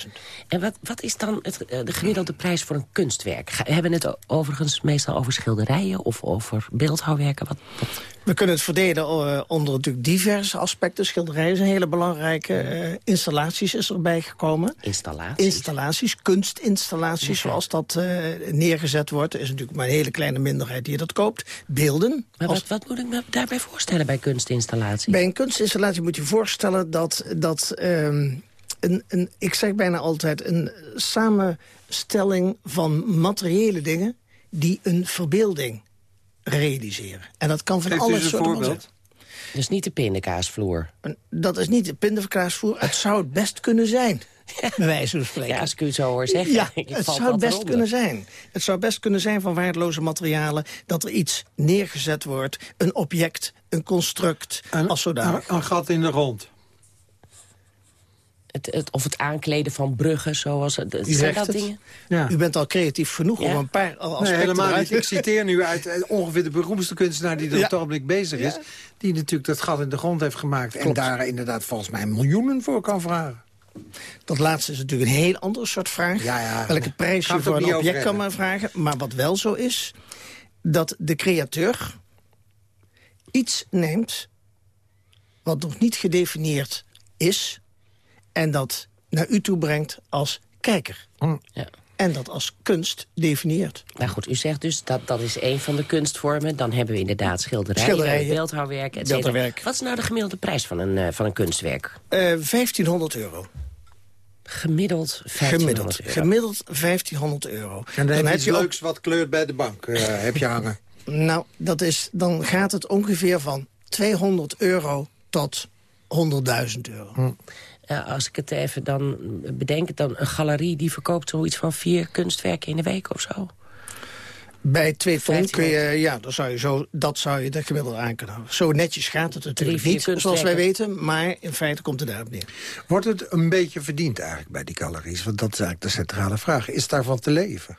175.000. En wat, wat is dan het, de gemiddelde prijs voor een kunstwerk? We hebben het overigens meestal over schilderijen of over beeldhouwwerken? Wat, wat... We kunnen het verdelen onder natuurlijk diverse aspecten. Schilderijen zijn hele belangrijke. Uh, installaties is erbij gekomen. Installaties? Installaties, kunstinstallaties, okay. zoals dat uh, neergezet wordt. Er is natuurlijk maar een hele kleine minderheid die dat koopt. Beelden. Maar als... wat, wat, moet ik me daarbij voorstellen bij kunstinstallaties? Bij een kunstinstallatie moet je voorstellen dat... dat um, een, een, ik zeg bijna altijd een samenstelling van materiële dingen... die een verbeelding realiseren. En dat kan van alle soorten zijn. Dus niet de pindakaasvloer? Dat is niet de pindakaasvloer. Het zou het best kunnen zijn. *laughs* Bij wijze van spreken. Ja, als ik u zo hoor zeggen. Ja, *laughs* het zou best eronder. kunnen zijn. Het zou best kunnen zijn van waardeloze materialen... dat er iets neergezet wordt, een object een construct als zodanig. Een, een gat in de grond. Het, het, of het aankleden van bruggen, zoals... Het, U zijn dat het. dingen? Ja. U bent al creatief genoeg Ja. om een paar aspecten Nee, helemaal eruit niet. Ik citeer nu uit eh, ongeveer de beroemdste kunstenaar die er Ja. op het ogenblik bezig is. Ja. Die natuurlijk dat gat in de grond heeft gemaakt. Klopt. En daar inderdaad volgens mij miljoenen voor kan vragen. Dat laatste is natuurlijk een heel ander soort vraag. Ja, ja. Welke prijs je het voor een object kan maar vragen. Maar wat wel zo is, dat de createur iets neemt... wat nog niet gedefinieerd is... en dat naar u toe brengt als kijker. Ja. En dat als kunst definieert. Nou goed, u zegt dus dat dat is een van de kunstvormen. Dan hebben we inderdaad schilderijen, Schilderijen. beeldhouwwerk, et cetera. Beeldhouwwerk. Wat is nou de gemiddelde prijs van een, eh, van een kunstwerk? Eh 1500 euro. Gemiddeld 1500 Gemiddeld. euro. Gemiddeld 1500 euro. En dan, heb je ook- leuks wat kleurt bij de bank, eh, *laughs* heb je hangen. Nou, dat is, dan gaat het ongeveer van 200 euro tot 100.000 euro. Eh, als ik het even dan bedenk, dan een galerie die verkoopt zoiets van vier kunstwerken in de week of zo. Bij twee ton kun je, ja, dan zou je zo, dat zou je de gemiddelde aan kunnen houden. Zo netjes gaat het natuurlijk Drie, niet, zoals wij weten. Maar in feite komt het daarop neer. Wordt het een beetje verdiend eigenlijk bij die galeries? Want dat is eigenlijk de centrale vraag. Is daarvan te leven?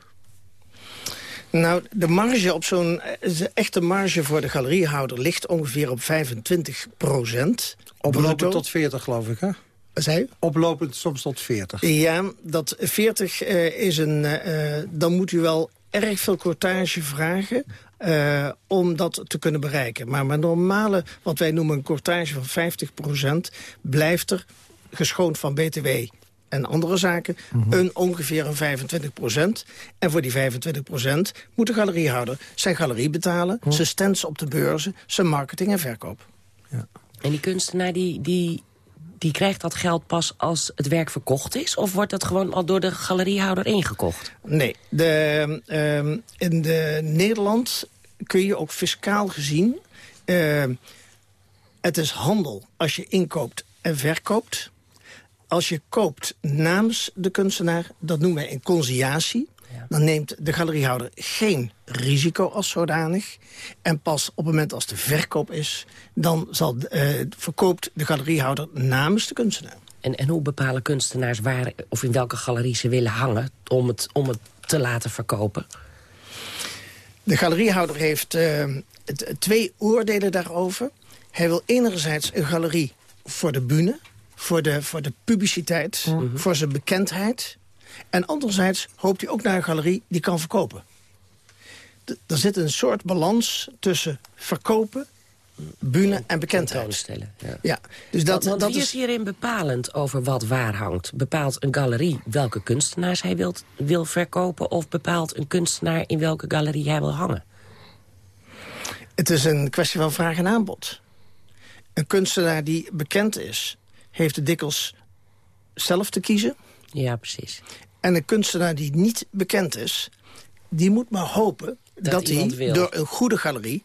Nou, de marge op zo'n eh, de echte marge voor de galeriehouder ligt ongeveer op 25 procent. Oplopend tot 40, geloof ik, hè? Zei u? Oplopend soms tot 40. Ja, dat 40 eh, is een... eh, dan moet u wel erg veel cortage vragen... eh, om dat te kunnen bereiken. Maar met normale, wat wij noemen een cortage van 50% blijft er, geschoond van btw en andere zaken, een ongeveer een 25% En voor die 25% moet de galeriehouder zijn galerie betalen... zijn stands op de beurzen, zijn marketing en verkoop. En die kunstenaar die, die, die krijgt dat geld pas als het werk verkocht is? Of wordt dat gewoon al door de galeriehouder ingekocht? Nee, de, ehm, in de Nederland kun je ook fiscaal gezien... ehm, het is handel als je inkoopt en verkoopt. Als je koopt namens de kunstenaar, dat noemen wij een conciliatie. Dan neemt de galeriehouder geen risico als zodanig. En pas op het moment als de verkoop is... dan zal, eh, verkoopt de galeriehouder namens de kunstenaar. En, en hoe bepalen kunstenaars waar of in welke galerie ze willen hangen... om het, om het te laten verkopen? De galeriehouder heeft eh, twee oordelen daarover. Hij wil enerzijds een galerie voor de bühne, voor de, voor de publiciteit, voor zijn bekendheid. En anderzijds hoopt hij ook naar een galerie die kan verkopen. D- er zit een soort balans tussen verkopen, bühne en bekendheid. Ja. Ja, dus dat, want dat wie is hierin bepalend over wat waar hangt? Bepaalt een galerie welke kunstenaars hij wilt, wil verkopen... of bepaalt een kunstenaar in welke galerie hij wil hangen? Het is een kwestie van vraag en aanbod. Een kunstenaar die bekend is, heeft het dikwijls zelf te kiezen. Ja, precies. En een kunstenaar die niet bekend is, die moet maar hopen Dat dat, hij wil. door een goede galerie,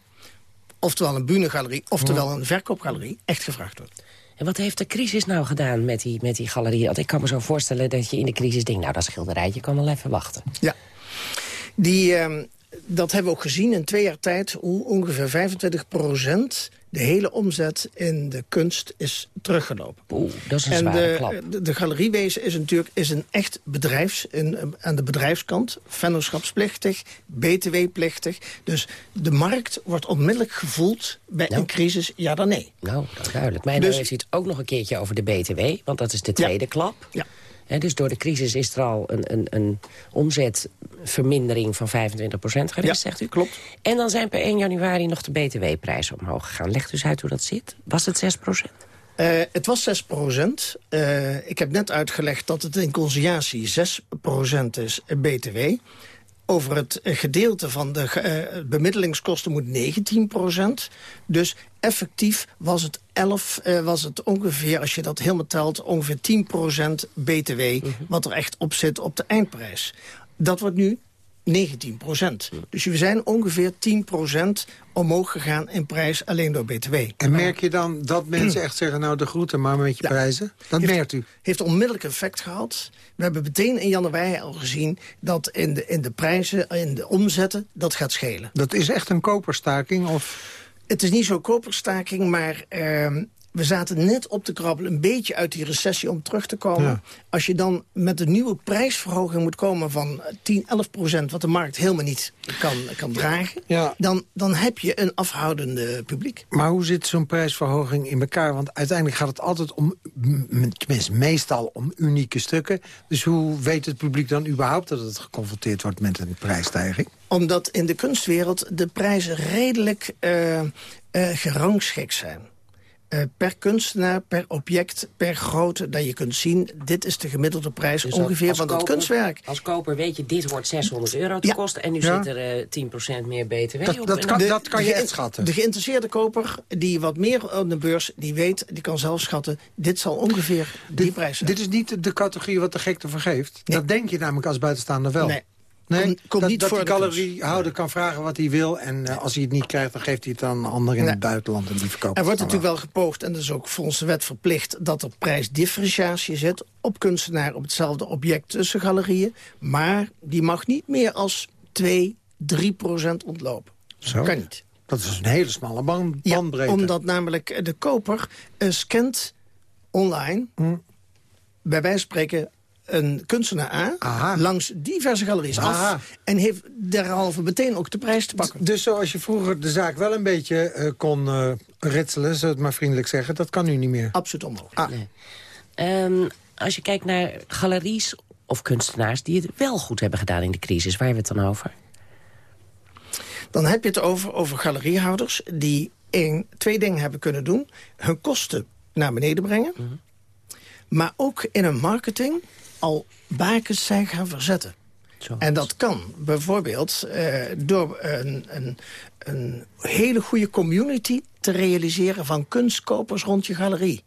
oftewel een bühnegalerie, oftewel een verkoopgalerie, echt gevraagd wordt. En wat heeft de crisis nou gedaan met die, met die galerie? Want ik kan me zo voorstellen dat je in de crisis denkt... nou, dat schilderijtje kan wel even wachten. Ja. Die, ehm, dat hebben we ook gezien in twee jaar tijd... hoe ongeveer 25 de hele omzet in de kunst is teruggelopen. Oeh, dat is een en zware de, klap. De, de galeriewezen is natuurlijk is een echt bedrijfs... In, aan de bedrijfskant, vennootschapsplichtig, btw-plichtig. Dus de markt wordt onmiddellijk gevoeld bij een crisis, ja dan nee. Nou, dat is duidelijk. Maar Dus- heeft het ook nog een keertje over de BTW, want dat is de tweede klap. Ja. Dus door de crisis is er al een, een, een omzetvermindering van 25% geweest, Ja, zegt u? klopt. En dan zijn per 1 januari nog de BTW-prijzen omhoog gegaan. Legt dus uit hoe dat zit. Was het 6% Eh, het was 6 procent. Eh, ik heb net uitgelegd dat het in conciliatie 6 procent is eh, btw. Over het eh, gedeelte van de eh, bemiddelingskosten moet 19 procent. Dus effectief was het, 11, eh, was het ongeveer, als je dat helemaal telt... ongeveer 10 procent btw, wat er echt op zit op de eindprijs. Dat wordt nu 19 procent. Dus we zijn ongeveer 10 procent omhoog gegaan in prijs alleen door btw. En merk je dan dat *clears throat* mensen echt zeggen... nou, de groeten maar met je prijzen? Dat heeft, merkt u. Heeft onmiddellijk effect gehad. We hebben meteen in januari al gezien dat in de, in de prijzen, in de omzetten, dat gaat schelen. Dat is echt een koperstaking of... Het is niet zo'n koperstaking, maar ehm, we zaten net op te krabbelen... een beetje uit die recessie om terug te komen. Als je dan met een nieuwe prijsverhoging moet komen van 10, 11 procent... wat de markt helemaal niet kan, kan dragen... Dan, dan heb je een afhoudende publiek. Maar hoe zit zo'n prijsverhoging in elkaar? Want uiteindelijk gaat het altijd om, tenminste meestal om unieke stukken. Dus hoe weet het publiek dan überhaupt dat het geconfronteerd wordt met een prijsstijging? Omdat in de kunstwereld de prijzen redelijk eh, gerangschikt zijn. Eh, per kunstenaar, per object, per grootte, dat je kunt zien... dit is de gemiddelde prijs Dus ongeveer van dat kunstwerk. Als koper weet je, dit wordt 600 euro te Ja. kosten... en nu Ja. zit er eh 10% meer BTW Dat- op. dat kan- dan- de- de geïn- De geïnteresseerde koper, die wat meer aan de beurs, die weet, die kan zelf schatten... dit zal ongeveer die prijs zijn. Dit is niet de categorie wat de gek te vergeeft. Dat denk je namelijk als buitenstaander wel. Nee. Nee, komt dat, niet dat voor de galeriehouder kan vragen wat hij wil... en eh, als hij het niet krijgt, dan geeft hij het aan een ander in Nee. het buitenland... en die verkoopt Er wordt het natuurlijk wel gepoogd, en dat is ook volgens de wet verplicht... dat er prijsdifferentiatie zit op kunstenaar op hetzelfde object tussen galerieën. Maar die mag niet meer als 2, 3 procent ontlopen. Zo. Kan niet. Dat is een hele smalle ban- Ja, bandbreedte. omdat namelijk de koper eh, scant online... Hm. bij wijze van spreken een kunstenaar A langs diverse galeries Aha. af... en heeft derhalve meteen ook de prijs te pakken. Dus zoals je vroeger de zaak wel een beetje eh, kon eh, ritselen... zou het maar vriendelijk zeggen, dat kan nu niet meer. Absoluut onmogelijk. Ah. Ehm, als je kijkt naar galeries of kunstenaars... die het wel goed hebben gedaan in de crisis, waar hebben we het dan over? Dan heb je het over, over galeriehouders die één, twee dingen hebben kunnen doen. Hun kosten naar beneden brengen. Maar ook in hun marketing al bakens zijn gaan verzetten. En dat kan bijvoorbeeld eh, door een, een, een hele goede community te realiseren... van kunstkopers rond je galerie.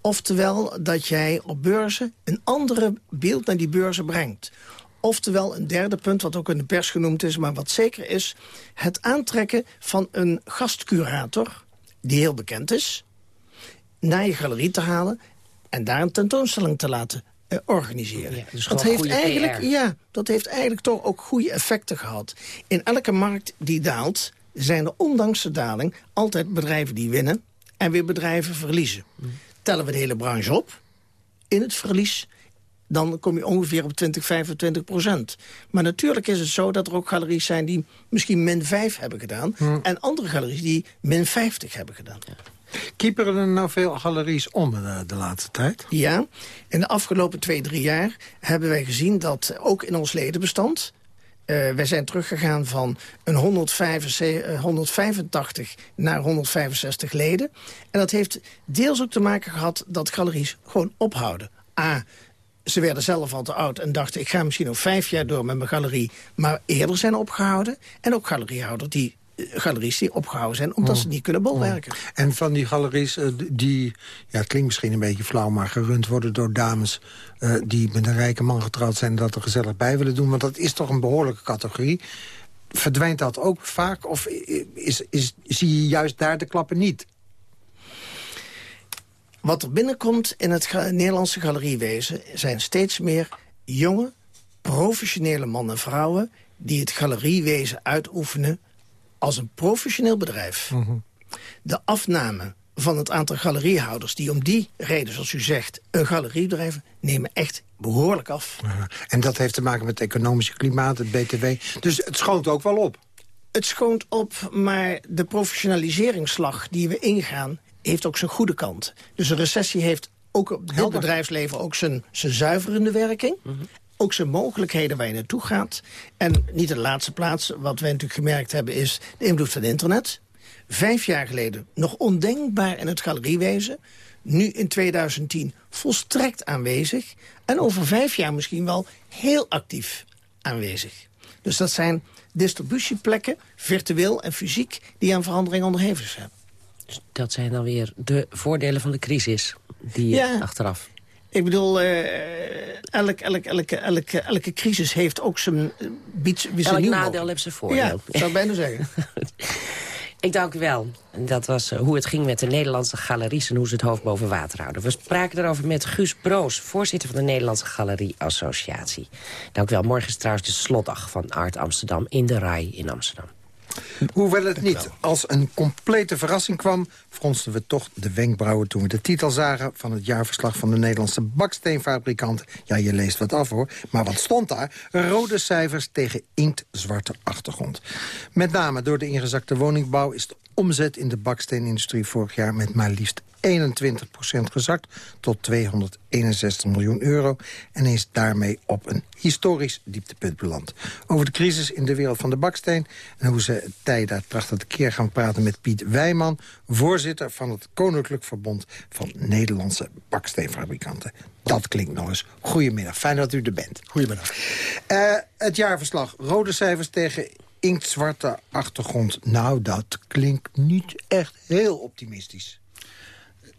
Oftewel dat jij op beurzen een andere beeld naar die beurzen brengt. Oftewel een derde punt, wat ook in de pers genoemd is... maar wat zeker is, het aantrekken van een gastcurator... die heel bekend is, naar je galerie te halen... en daar een tentoonstelling te laten eh, organiseren. dus dat, heeft eigenlijk, PR. ja, dat heeft eigenlijk toch ook goede effecten gehad. In elke markt die daalt, zijn er ondanks de daling... altijd bedrijven die winnen en weer bedrijven verliezen. Tellen we de hele branche op in het verlies dan kom je ongeveer op 20, 25 procent. Maar natuurlijk is het zo dat er ook galeries zijn... die misschien min 5 hebben gedaan... en andere galeries die min 50 hebben gedaan. Kieperen er nou veel galeries om de, de laatste tijd? Ja, in de afgelopen twee, drie jaar hebben wij gezien dat ook in ons ledenbestand... eh, wij zijn teruggegaan van een 185, eh, 185 naar 165 leden. En dat heeft deels ook te maken gehad dat galeries gewoon ophouden. A, ze werden zelf al te oud en dachten... ik ga misschien nog vijf jaar door met mijn galerie... maar eerder zijn opgehouden. En ook galeriehouders die, eh, galeries die opgehouden zijn... omdat ze niet kunnen bolwerken. En van die galeries eh, die, ja, het klinkt misschien een beetje flauw... maar gerund worden door dames eh, die met een rijke man getrouwd zijn... en dat er gezellig bij willen doen, want dat is toch een behoorlijke categorie. Verdwijnt dat ook vaak of is, is, zie je juist daar de klappen niet? Wat er binnenkomt in het Nederlandse galeriewezen... zijn steeds meer jonge, professionele mannen en vrouwen... die het galeriewezen uitoefenen als een professioneel bedrijf. De afname van het aantal galeriehouders... die om die reden, zoals u zegt, een galerie drijven... nemen echt behoorlijk af. En dat heeft te maken met het economische klimaat, het BTW. Dus het schoont ook wel op. Het schoont op, maar de professionaliseringsslag die we ingaan... heeft ook zijn goede kant. Dus een recessie heeft ook op dit bedrijfsleven ook zijn, zijn zuiverende werking. Ook zijn mogelijkheden waar je naartoe gaat. En niet de laatste plaats, wat wij natuurlijk gemerkt hebben... is de invloed van internet. Vijf jaar geleden nog ondenkbaar in het galeriewezen. Nu in 2010 volstrekt aanwezig. En over vijf jaar misschien wel heel actief aanwezig. Dus dat zijn distributieplekken, virtueel en fysiek... die aan verandering onderhevig zijn. Dat zijn dan weer de voordelen van de crisis, die Ja. achteraf... Ik bedoel, eh, elk, elk, elke, elke, elke crisis heeft ook zijn, eh, biedt zijn Elk nieuw nadeel heeft zijn voordeel. Ja, zou ik bijna zeggen. *laughs* Ik dank u wel. En Dat was eh, hoe het ging met de Nederlandse galeries... en hoe ze het hoofd boven water houden. We spraken erover met Guus Broos, voorzitter van de Nederlandse Galerie Associatie. Dank u wel. Morgen is trouwens de slotdag van Art Amsterdam in de RAI in Amsterdam. Hoewel het niet als een complete verrassing kwam... fronsten we toch de wenkbrauwen toen we de titel zagen... van het jaarverslag van de Nederlandse baksteenfabrikanten. Ja, je leest wat af hoor. Maar wat stond daar? Rode cijfers tegen inktzwarte achtergrond. Met name door de ingezakte woningbouw... is de omzet in de baksteenindustrie vorig jaar met maar liefst 21% gezakt tot 261 miljoen euro... en is daarmee op een historisch dieptepunt beland. Over de crisis in de wereld van de baksteen... en hoe ze tijden trachten te keer gaan praten met Piet Wijman... voorzitter van het Koninklijk Verbond van Nederlandse Baksteenfabrikanten. Dat klinkt nog eens. Goedemiddag, fijn dat u er bent. Goedemiddag. Uh, het jaarverslag, rode cijfers tegen inktzwarte achtergrond. Nou, dat klinkt niet echt heel optimistisch.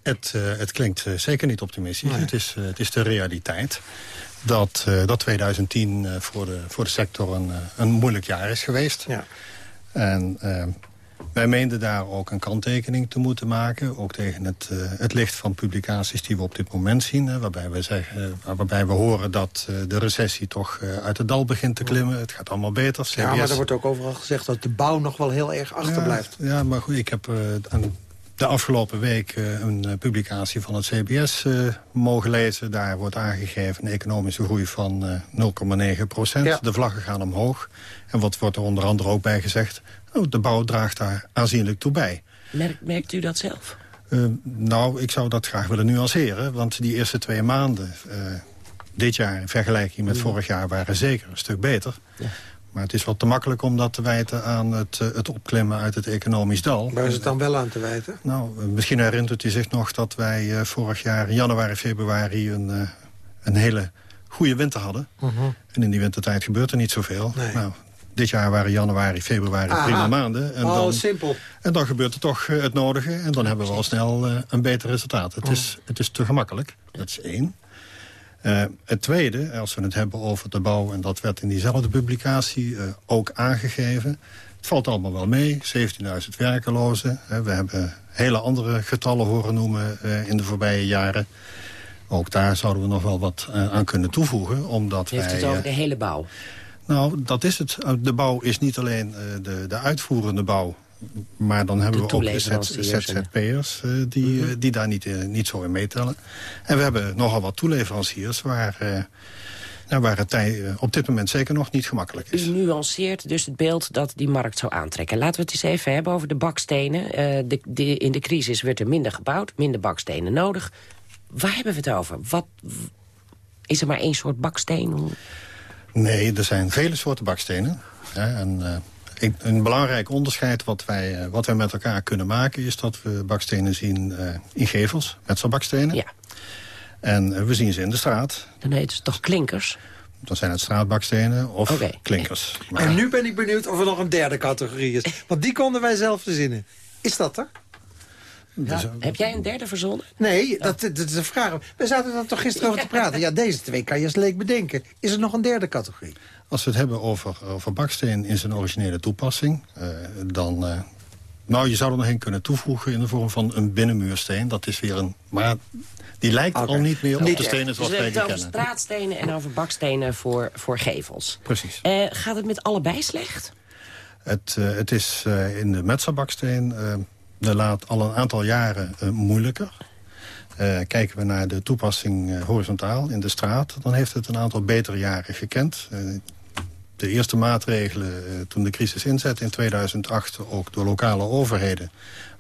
Het, uh, het klinkt uh, zeker niet optimistisch. Het, is, uh, het is de realiteit dat, dat 2010 voor, de, voor de sector een, een moeilijk jaar is geweest. Ja. En wij meenden daar ook een kanttekening te moeten maken. Ook tegen het, het licht van publicaties die we op dit moment zien. waarbij, we zeggen, waarbij we horen dat de recessie toch uit het dal begint te klimmen. Het gaat allemaal beter. CBS... Ja, maar er wordt ook overal gezegd dat de bouw nog wel heel erg achterblijft. Ja, ja maar goed, ik heb de afgelopen week uh, een uh, publicatie van het CBS uh, mogen lezen. Daar wordt aangegeven een economische groei van 0,9 procent. Ja. De vlaggen gaan omhoog. En wat wordt er onder andere ook bij gezegd? Oh, de bouw draagt daar aanzienlijk toe bij. Merkt, merkt u dat zelf? nou, ik zou dat graag willen nuanceren. Want die eerste twee maanden dit jaar in vergelijking met vorig jaar waren zeker een stuk beter. Ja. Maar het is wat te makkelijk om dat te wijten aan het, uh, het opklimmen uit het economisch dal. Waar is het dan wel aan te wijten? Nou, misschien herinnert u zich nog dat wij uh, vorig jaar in januari, februari... een, een hele goede winter hadden. -huh. En in die wintertijd gebeurt er niet zoveel. Nee. Nou, dit jaar waren januari, februari Aha. prima maanden. En oh, dan, simpel. En dan gebeurt er toch het nodige. En dan hebben we al snel een beter resultaat. Het, oh. is, het is te gemakkelijk. Dat is één. Uh, het tweede, als we het hebben over de bouw... en dat werd in diezelfde publicatie uh, ook aangegeven... het valt allemaal wel mee, 17.000 werkelozen. Uh, we hebben hele andere getallen horen noemen in de voorbije jaren. Ook daar zouden we nog wel wat aan kunnen toevoegen. Omdat Heeft wij, het over de hele bouw? Nou, dat is het. De bouw is niet alleen de, de uitvoerende bouw maar dan hebben we ook ZZP'ers uh, die, mm -hmm. die daar niet, uh, niet zo in meetellen. En we hebben nogal wat toeleveranciers waar, uh, nou, waar het op dit moment zeker nog niet gemakkelijk is. U nuanceert dus het beeld dat die markt zou aantrekken. Laten we het eens even hebben over de bakstenen. De, de, in de crisis werd er minder gebouwd, minder bakstenen nodig. Waar hebben we het over? Wat, is er maar één soort baksteen? Nee, er zijn vele soorten bakstenen. en een belangrijk onderscheid wat wij, eh, wat wij met elkaar kunnen maken... is dat we bakstenen zien uh, in gevels, metselbakstenen. Ja. En uh, we zien ze in de straat. Dan heet het toch klinkers? Dan zijn het straatbakstenen of okay. klinkers. Maar... En nu ben ik benieuwd of er nog een derde categorie is. *laughs* Want die konden wij zelf verzinnen. Is dat er? Ja. Dus, Heb jij een derde verzonnen? Nee, dat, dat, is een vraag. We zaten er toch gisteren over te *laughs* praten. Ja, deze twee kan je als leek bedenken. Is er nog een derde categorie? Als we het hebben over, over baksteen in zijn originele toepassing... Uh, dan... Uh, nou, je zou er nog een kunnen toevoegen in de vorm van een binnenmuursteen. Dat is weer een... Maar die lijkt okay. al niet meer op de stenen zoals dus wij die kennen. over straatstenen en over bakstenen voor, voor gevels. Precies. Uh, gaat het met allebei slecht? Het, het is in de metselbaksteen de laat al een aantal jaren moeilijker. Uh, kijken we naar de toepassing uh, horizontaal in de straat... dan heeft het een aantal betere jaren gekend. Uh, de eerste maatregelen toen de crisis inzette in 2008... ook door lokale overheden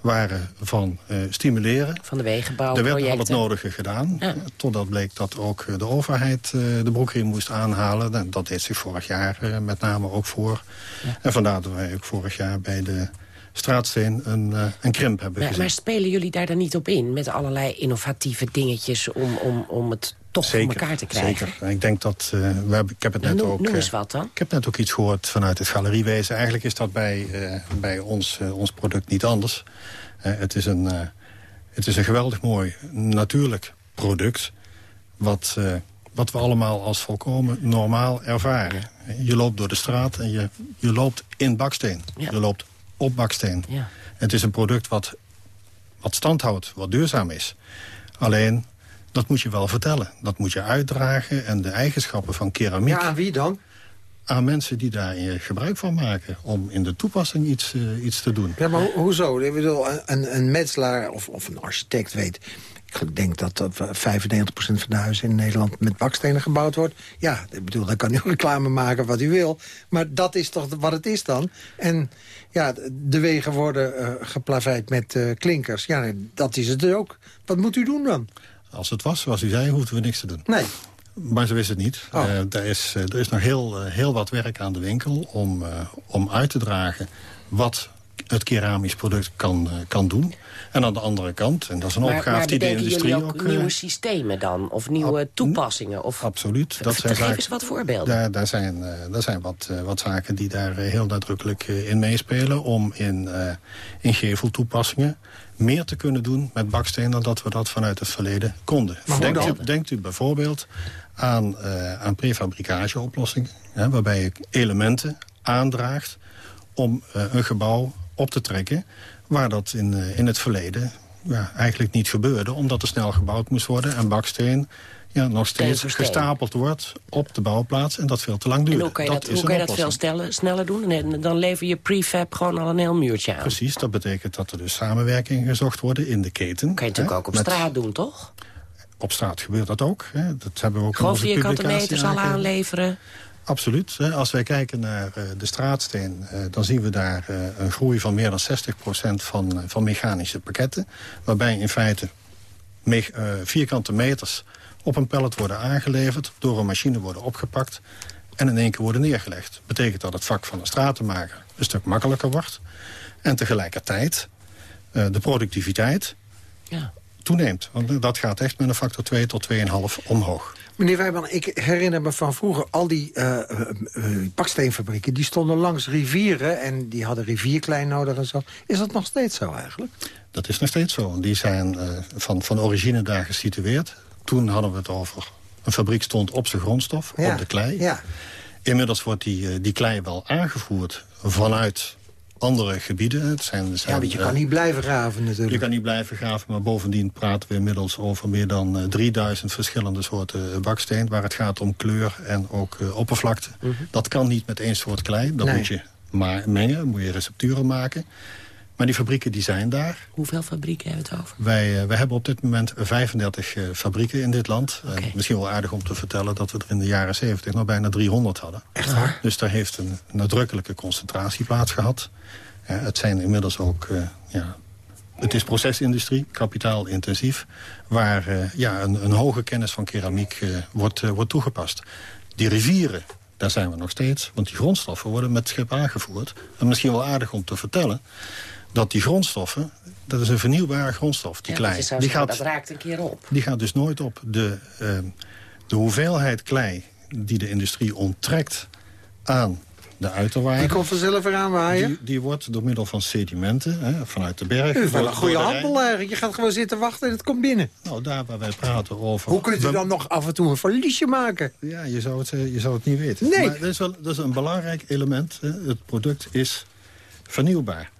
waren van stimuleren. Van de wegenbouw. Er werd al het nodige gedaan. Ja. Totdat bleek dat ook de overheid de broek in moest aanhalen. Dat deed zich vorig jaar met name ook voor. Ja. En vandaar dat wij ook vorig jaar bij de straatsteen een, uh, een krimp hebben maar, gezien. Maar spelen jullie daar dan niet op in? Met allerlei innovatieve dingetjes om, om, om het toch zeker, voor elkaar te krijgen? Zeker. Ik denk dat... Uh, we hebben, ik heb het net noem, ook... Noem eens wat dan. Ik heb net ook iets gehoord vanuit het galeriewezen. Eigenlijk is dat bij, bij ons, ons product niet anders. het, is een, het is een geweldig mooi natuurlijk product... wat wat we allemaal als volkomen normaal ervaren. Je loopt door de straat en je, je loopt in baksteen. Ja. Je loopt op baksteen. Ja. Het is een product wat, wat stand houdt, wat duurzaam is. Alleen, dat moet je wel vertellen. Dat moet je uitdragen en de eigenschappen van keramiek... Ja, aan wie dan? aan mensen die daar gebruik van maken... om in de toepassing iets, uh, iets te doen. Ja, maar ho hoezo? Ik bedoel, een, een metselaar of, of een architect weet... Ik denk dat 95% van de huizen in Nederland met bakstenen gebouwd wordt. Ja, ik bedoel, dan kan u reclame maken wat u wil. Maar dat is toch wat het is dan. En ja, de wegen worden uh, geplaveid met uh, klinkers. Ja, dat is het ook. Wat moet u doen dan? Als het was zoals u zei, hoefden we niks te doen. Nee. Maar zo is het niet. Oh. Uh, er, is, er is nog heel, heel wat werk aan de winkel om, om uit te dragen wat het keramisch product kan, kan doen. En aan de andere kant, en dat is een maar, opgave die de industrie ook... ook nieuwe systemen dan? Of nieuwe toepassingen? Of, absoluut. Dat zijn geef eens wat voorbeelden. Daar, daar zijn, daar zijn wat, wat zaken die daar heel nadrukkelijk in meespelen... om in, in geveltoepassingen meer te kunnen doen met baksteen... dan dat we dat vanuit het verleden konden. Denkt u, denkt u bijvoorbeeld aan, uh, aan prefabricageoplossingen... Hè, waarbij je elementen aandraagt om uh, een gebouw op te trekken... waar dat in, uh, in het verleden ja, eigenlijk niet gebeurde... omdat er snel gebouwd moest worden en baksteen ja, nog steeds gestapeld wordt op de bouwplaats... en dat veel te lang duurt. En hoe kan je dat, hoe kan je dat veel stellen, sneller doen? En dan lever je prefab gewoon al een heel muurtje aan. Precies, dat betekent dat er dus samenwerking gezocht wordt in de keten. Kan je natuurlijk ook op straat doen, toch? Op straat gebeurt dat ook. Hè. Dat hebben we ook Gewoon vierkante meters al aanleveren. Absoluut. Als wij kijken naar uh, de straatsteen, uh, dan zien we daar uh, een groei van meer dan 60% van, van mechanische pakketten. Waarbij in feite vierkante meters op een pallet worden aangeleverd... door een machine worden opgepakt en in één keer worden neergelegd. betekent dat het vak van de stratenmaker een stuk makkelijker wordt. En tegelijkertijd de productiviteit ja. toeneemt. Want dat gaat echt met een factor 2 tot 2,5 omhoog. Meneer Wijman, ik herinner me van vroeger al die uh, uh, baksteenfabrieken... die stonden langs rivieren en die hadden rivierklein nodig en zo. Is dat nog steeds zo eigenlijk? Dat is nog steeds zo. Die zijn uh, van, van origine daar gesitueerd. Toen hadden we het over... een fabriek stond op zijn grondstof, ja. op de klei. Ja. Inmiddels wordt die, die klei wel aangevoerd vanuit andere gebieden. Het zijn, zijn, ja, want je kan niet blijven graven natuurlijk. Je kan niet blijven graven, maar bovendien praten we inmiddels over meer dan uh, 3000 verschillende soorten baksteen... waar het gaat om kleur en ook uh, oppervlakte. Mm -hmm. Dat kan niet met één soort klei. Dat nee. moet je maar mengen, moet je recepturen maken. Maar die fabrieken die zijn daar. Hoeveel fabrieken hebben we het over? Wij, wij hebben op dit moment 35 uh, fabrieken in dit land. Okay. Misschien wel aardig om te vertellen dat we er in de jaren 70 nog bijna 300 hadden. Echt waar? Dus daar heeft een nadrukkelijke concentratie plaats gehad. het zijn inmiddels ook... ja, het is procesindustrie, kapitaalintensief... waar ja, een, een, hoge kennis van keramiek wordt, wordt toegepast. Die rivieren, daar zijn we nog steeds. Want die grondstoffen worden met schip aangevoerd. En misschien wel aardig om te vertellen dat die grondstoffen, dat is een vernieuwbare grondstof, die ja, klei. Dat, die gaat, dat raakt een keer op. Die gaat dus nooit op. De, uh, de hoeveelheid klei die de industrie onttrekt aan de uiterwaarden... Die komt vanzelf eraan waaien? Die, die wordt door middel van sedimenten hè, vanuit de berg... U wel een goede handel eigenlijk. Je gaat gewoon zitten wachten en het komt binnen. Nou, daar waar wij praten over... Hoe kunt u dan nog af en toe een verliesje maken? Ja, je zou het, je zou het niet weten. Nee. Maar dat is, wel, dat is een belangrijk element. Hè. Het product is vernieuwbaar.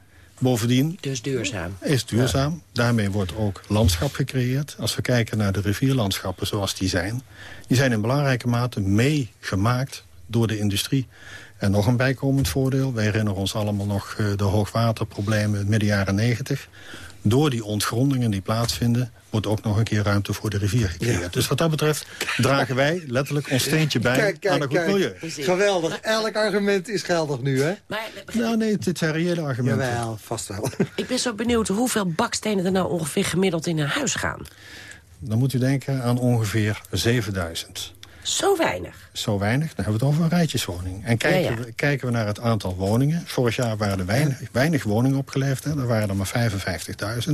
Bovendien dus duurzaam. is duurzaam. Ja. Daarmee wordt ook landschap gecreëerd. Als we kijken naar de rivierlandschappen zoals die zijn... die zijn in belangrijke mate meegemaakt door de industrie. En nog een bijkomend voordeel. Wij herinneren ons allemaal nog de hoogwaterproblemen midden jaren 90. Door die ontgrondingen die plaatsvinden wordt ook nog een keer ruimte voor de rivier gecreëerd. Ja. Dus wat dat betreft dragen wij letterlijk ons steentje bij kijk, kijk, aan een goed kijk. milieu. Geweldig. Elk argument is geldig nu, hè? Maar, nou nee, dit zijn reële argumenten. Jawel, vast wel. *laughs* Ik ben zo benieuwd hoeveel bakstenen er nou ongeveer gemiddeld in een huis gaan. Dan moet u denken aan ongeveer 7000. Zo weinig? Zo weinig, dan hebben we het over een rijtjeswoning. En kijken, ja, ja. We, kijken we naar het aantal woningen. Vorig jaar waren er weinig, weinig woningen opgeleverd. Hè. Er waren er maar 55.000.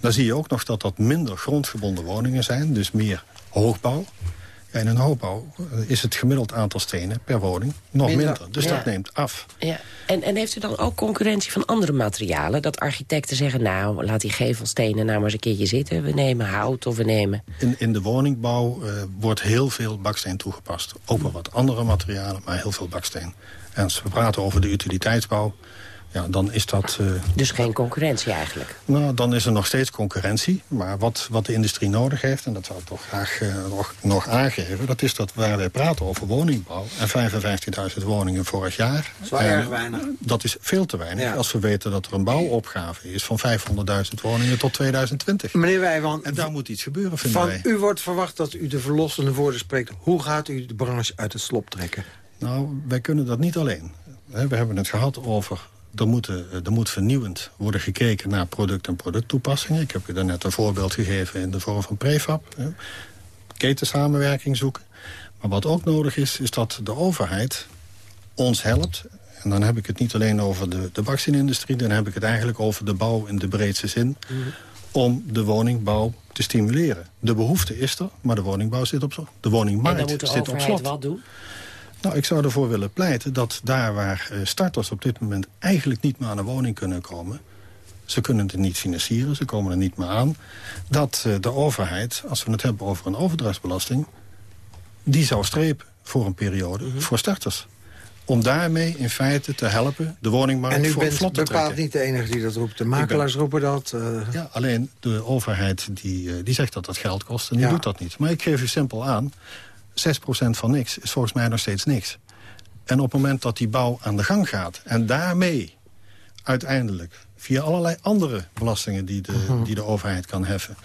Dan zie je ook nog dat dat minder grondgebonden woningen zijn. Dus meer hoogbouw. Ja, in een hoogbouw is het gemiddeld aantal stenen per woning nog minder. minder. Dus ja. dat neemt af. Ja. En, en heeft u dan ook concurrentie van andere materialen? Dat architecten zeggen, nou, laat die gevelstenen nou maar eens een keertje zitten. We nemen hout of we nemen... In, in de woningbouw uh, wordt heel veel baksteen toegepast. Ook wel wat andere materialen, maar heel veel baksteen. En als we praten over de utiliteitsbouw... ja, dan is dat... Uh, dus geen concurrentie eigenlijk? Nou, dan is er nog steeds concurrentie. Maar wat, wat de industrie nodig heeft, en dat zou ik toch graag uh, nog, nog aangeven... dat is dat waar wij praten over woningbouw en 55.000 woningen vorig jaar... Dat is wel erg weinig. Dat is veel te weinig ja. als we weten dat er een bouwopgave is... van 500.000 woningen tot 2020. Meneer Wijwan... En daar moet iets gebeuren, vinden van wij. U wordt verwacht dat u de verlossende woorden spreekt. Hoe gaat u de branche uit het slop trekken? Nou, wij kunnen dat niet alleen. We hebben het gehad over er, moeten, er moet vernieuwend worden gekeken naar product- en producttoepassingen. Ik heb u daarnet een voorbeeld gegeven in de vorm van prefab. Ketensamenwerking zoeken. Maar wat ook nodig is, is dat de overheid ons helpt. En dan heb ik het niet alleen over de, de baksteenindustrie... dan heb ik het eigenlijk over de bouw in de breedste zin... Mhm. om de woningbouw te stimuleren. De behoefte is er, maar de woningbouw zit op slot. De woningmarkt zit op slot. En dan moet de overheid wat doen? Nou, ik zou ervoor willen pleiten dat daar waar eh, starters op dit moment eigenlijk niet meer aan een woning kunnen komen... ze kunnen het niet financieren, ze komen er niet meer aan... dat eh, de overheid, als we het hebben over een overdrachtsbelasting... die zou strepen voor een periode Mhm. voor starters. Om daarmee in feite te helpen de woningmarkt En u voor bent vlot te bepaald trekken. niet de enige die dat roept. De makelaars roepen dat. eh. Ja, alleen de overheid die, die zegt dat dat geld kost en die Ja. doet dat niet. Maar ik geef u simpel aan, 6% van niks is volgens mij nog steeds niks. En op het moment dat die bouw aan de gang gaat... en daarmee uiteindelijk via allerlei andere belastingen... die de, Mhm. die de overheid kan heffen,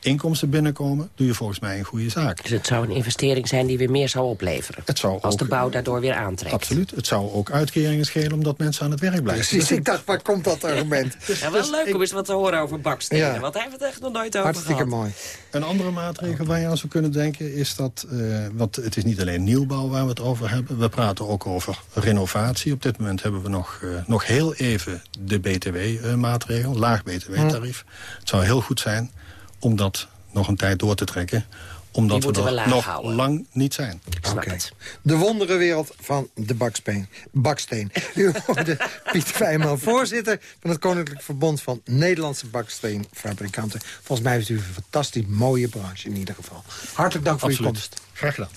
inkomsten binnenkomen... doe je volgens mij een goede zaak. Dus het zou een investering zijn die weer meer zou opleveren? Het zou als ook- de bouw daardoor weer aantrekt? Absoluut. Het zou ook uitkeringen schelen omdat mensen aan het werk blijven. Precies, ik dacht, waar komt dat argument? Ja, wel leuk om eens wat te horen over bakstenen. Ja. Want hebben we het echt nog nooit over Hartstikke gehad. mooi. Een andere maatregel waar je aan zou kunnen denken is dat... eh, want het is niet alleen nieuwbouw waar we het over hebben. We praten ook over renovatie. Op dit moment hebben we nog, eh, nog heel even de BTW-maatregel. laag BTW-tarief. Het zou heel goed zijn om dat nog een tijd door te trekken omdat Die we moeten er we laag nog houden. lang niet zijn. Oké. De wonderenwereld van de bakspeen, baksteen. U hoorde *laughs* Piet Vijman, voorzitter van het Koninklijk Verbond van Nederlandse Baksteenfabrikanten. Volgens mij heeft u een fantastisch mooie branche in ieder geval. Hartelijk dank voor Absoluut. uw komst. Graag gedaan.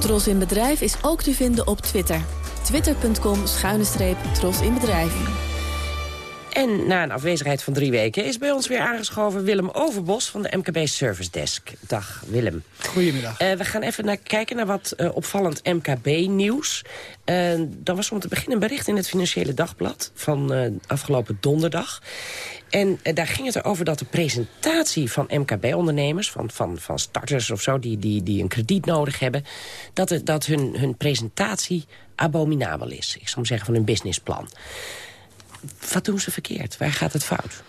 Tros in Bedrijf is ook te vinden op Twitter. Twitter.com schuine streep Tros in Bedrijf. En na een afwezigheid van drie weken is bij ons weer aangeschoven Willem Overbos van de MKB Service Desk. Dag Willem. Goedemiddag. Eh, we gaan even naar, kijken naar wat eh, opvallend MKB-nieuws. Uh, dan was om te beginnen een bericht in het Financiële Dagblad van eh, afgelopen donderdag. En eh, daar ging het erover dat de presentatie van MKB-ondernemers... Van, van, van starters of zo, die, die, die een krediet nodig hebben... dat, het, dat hun, hun presentatie abominabel is. Ik zou zeggen van hun businessplan. Wat doen ze verkeerd? Waar gaat het fout?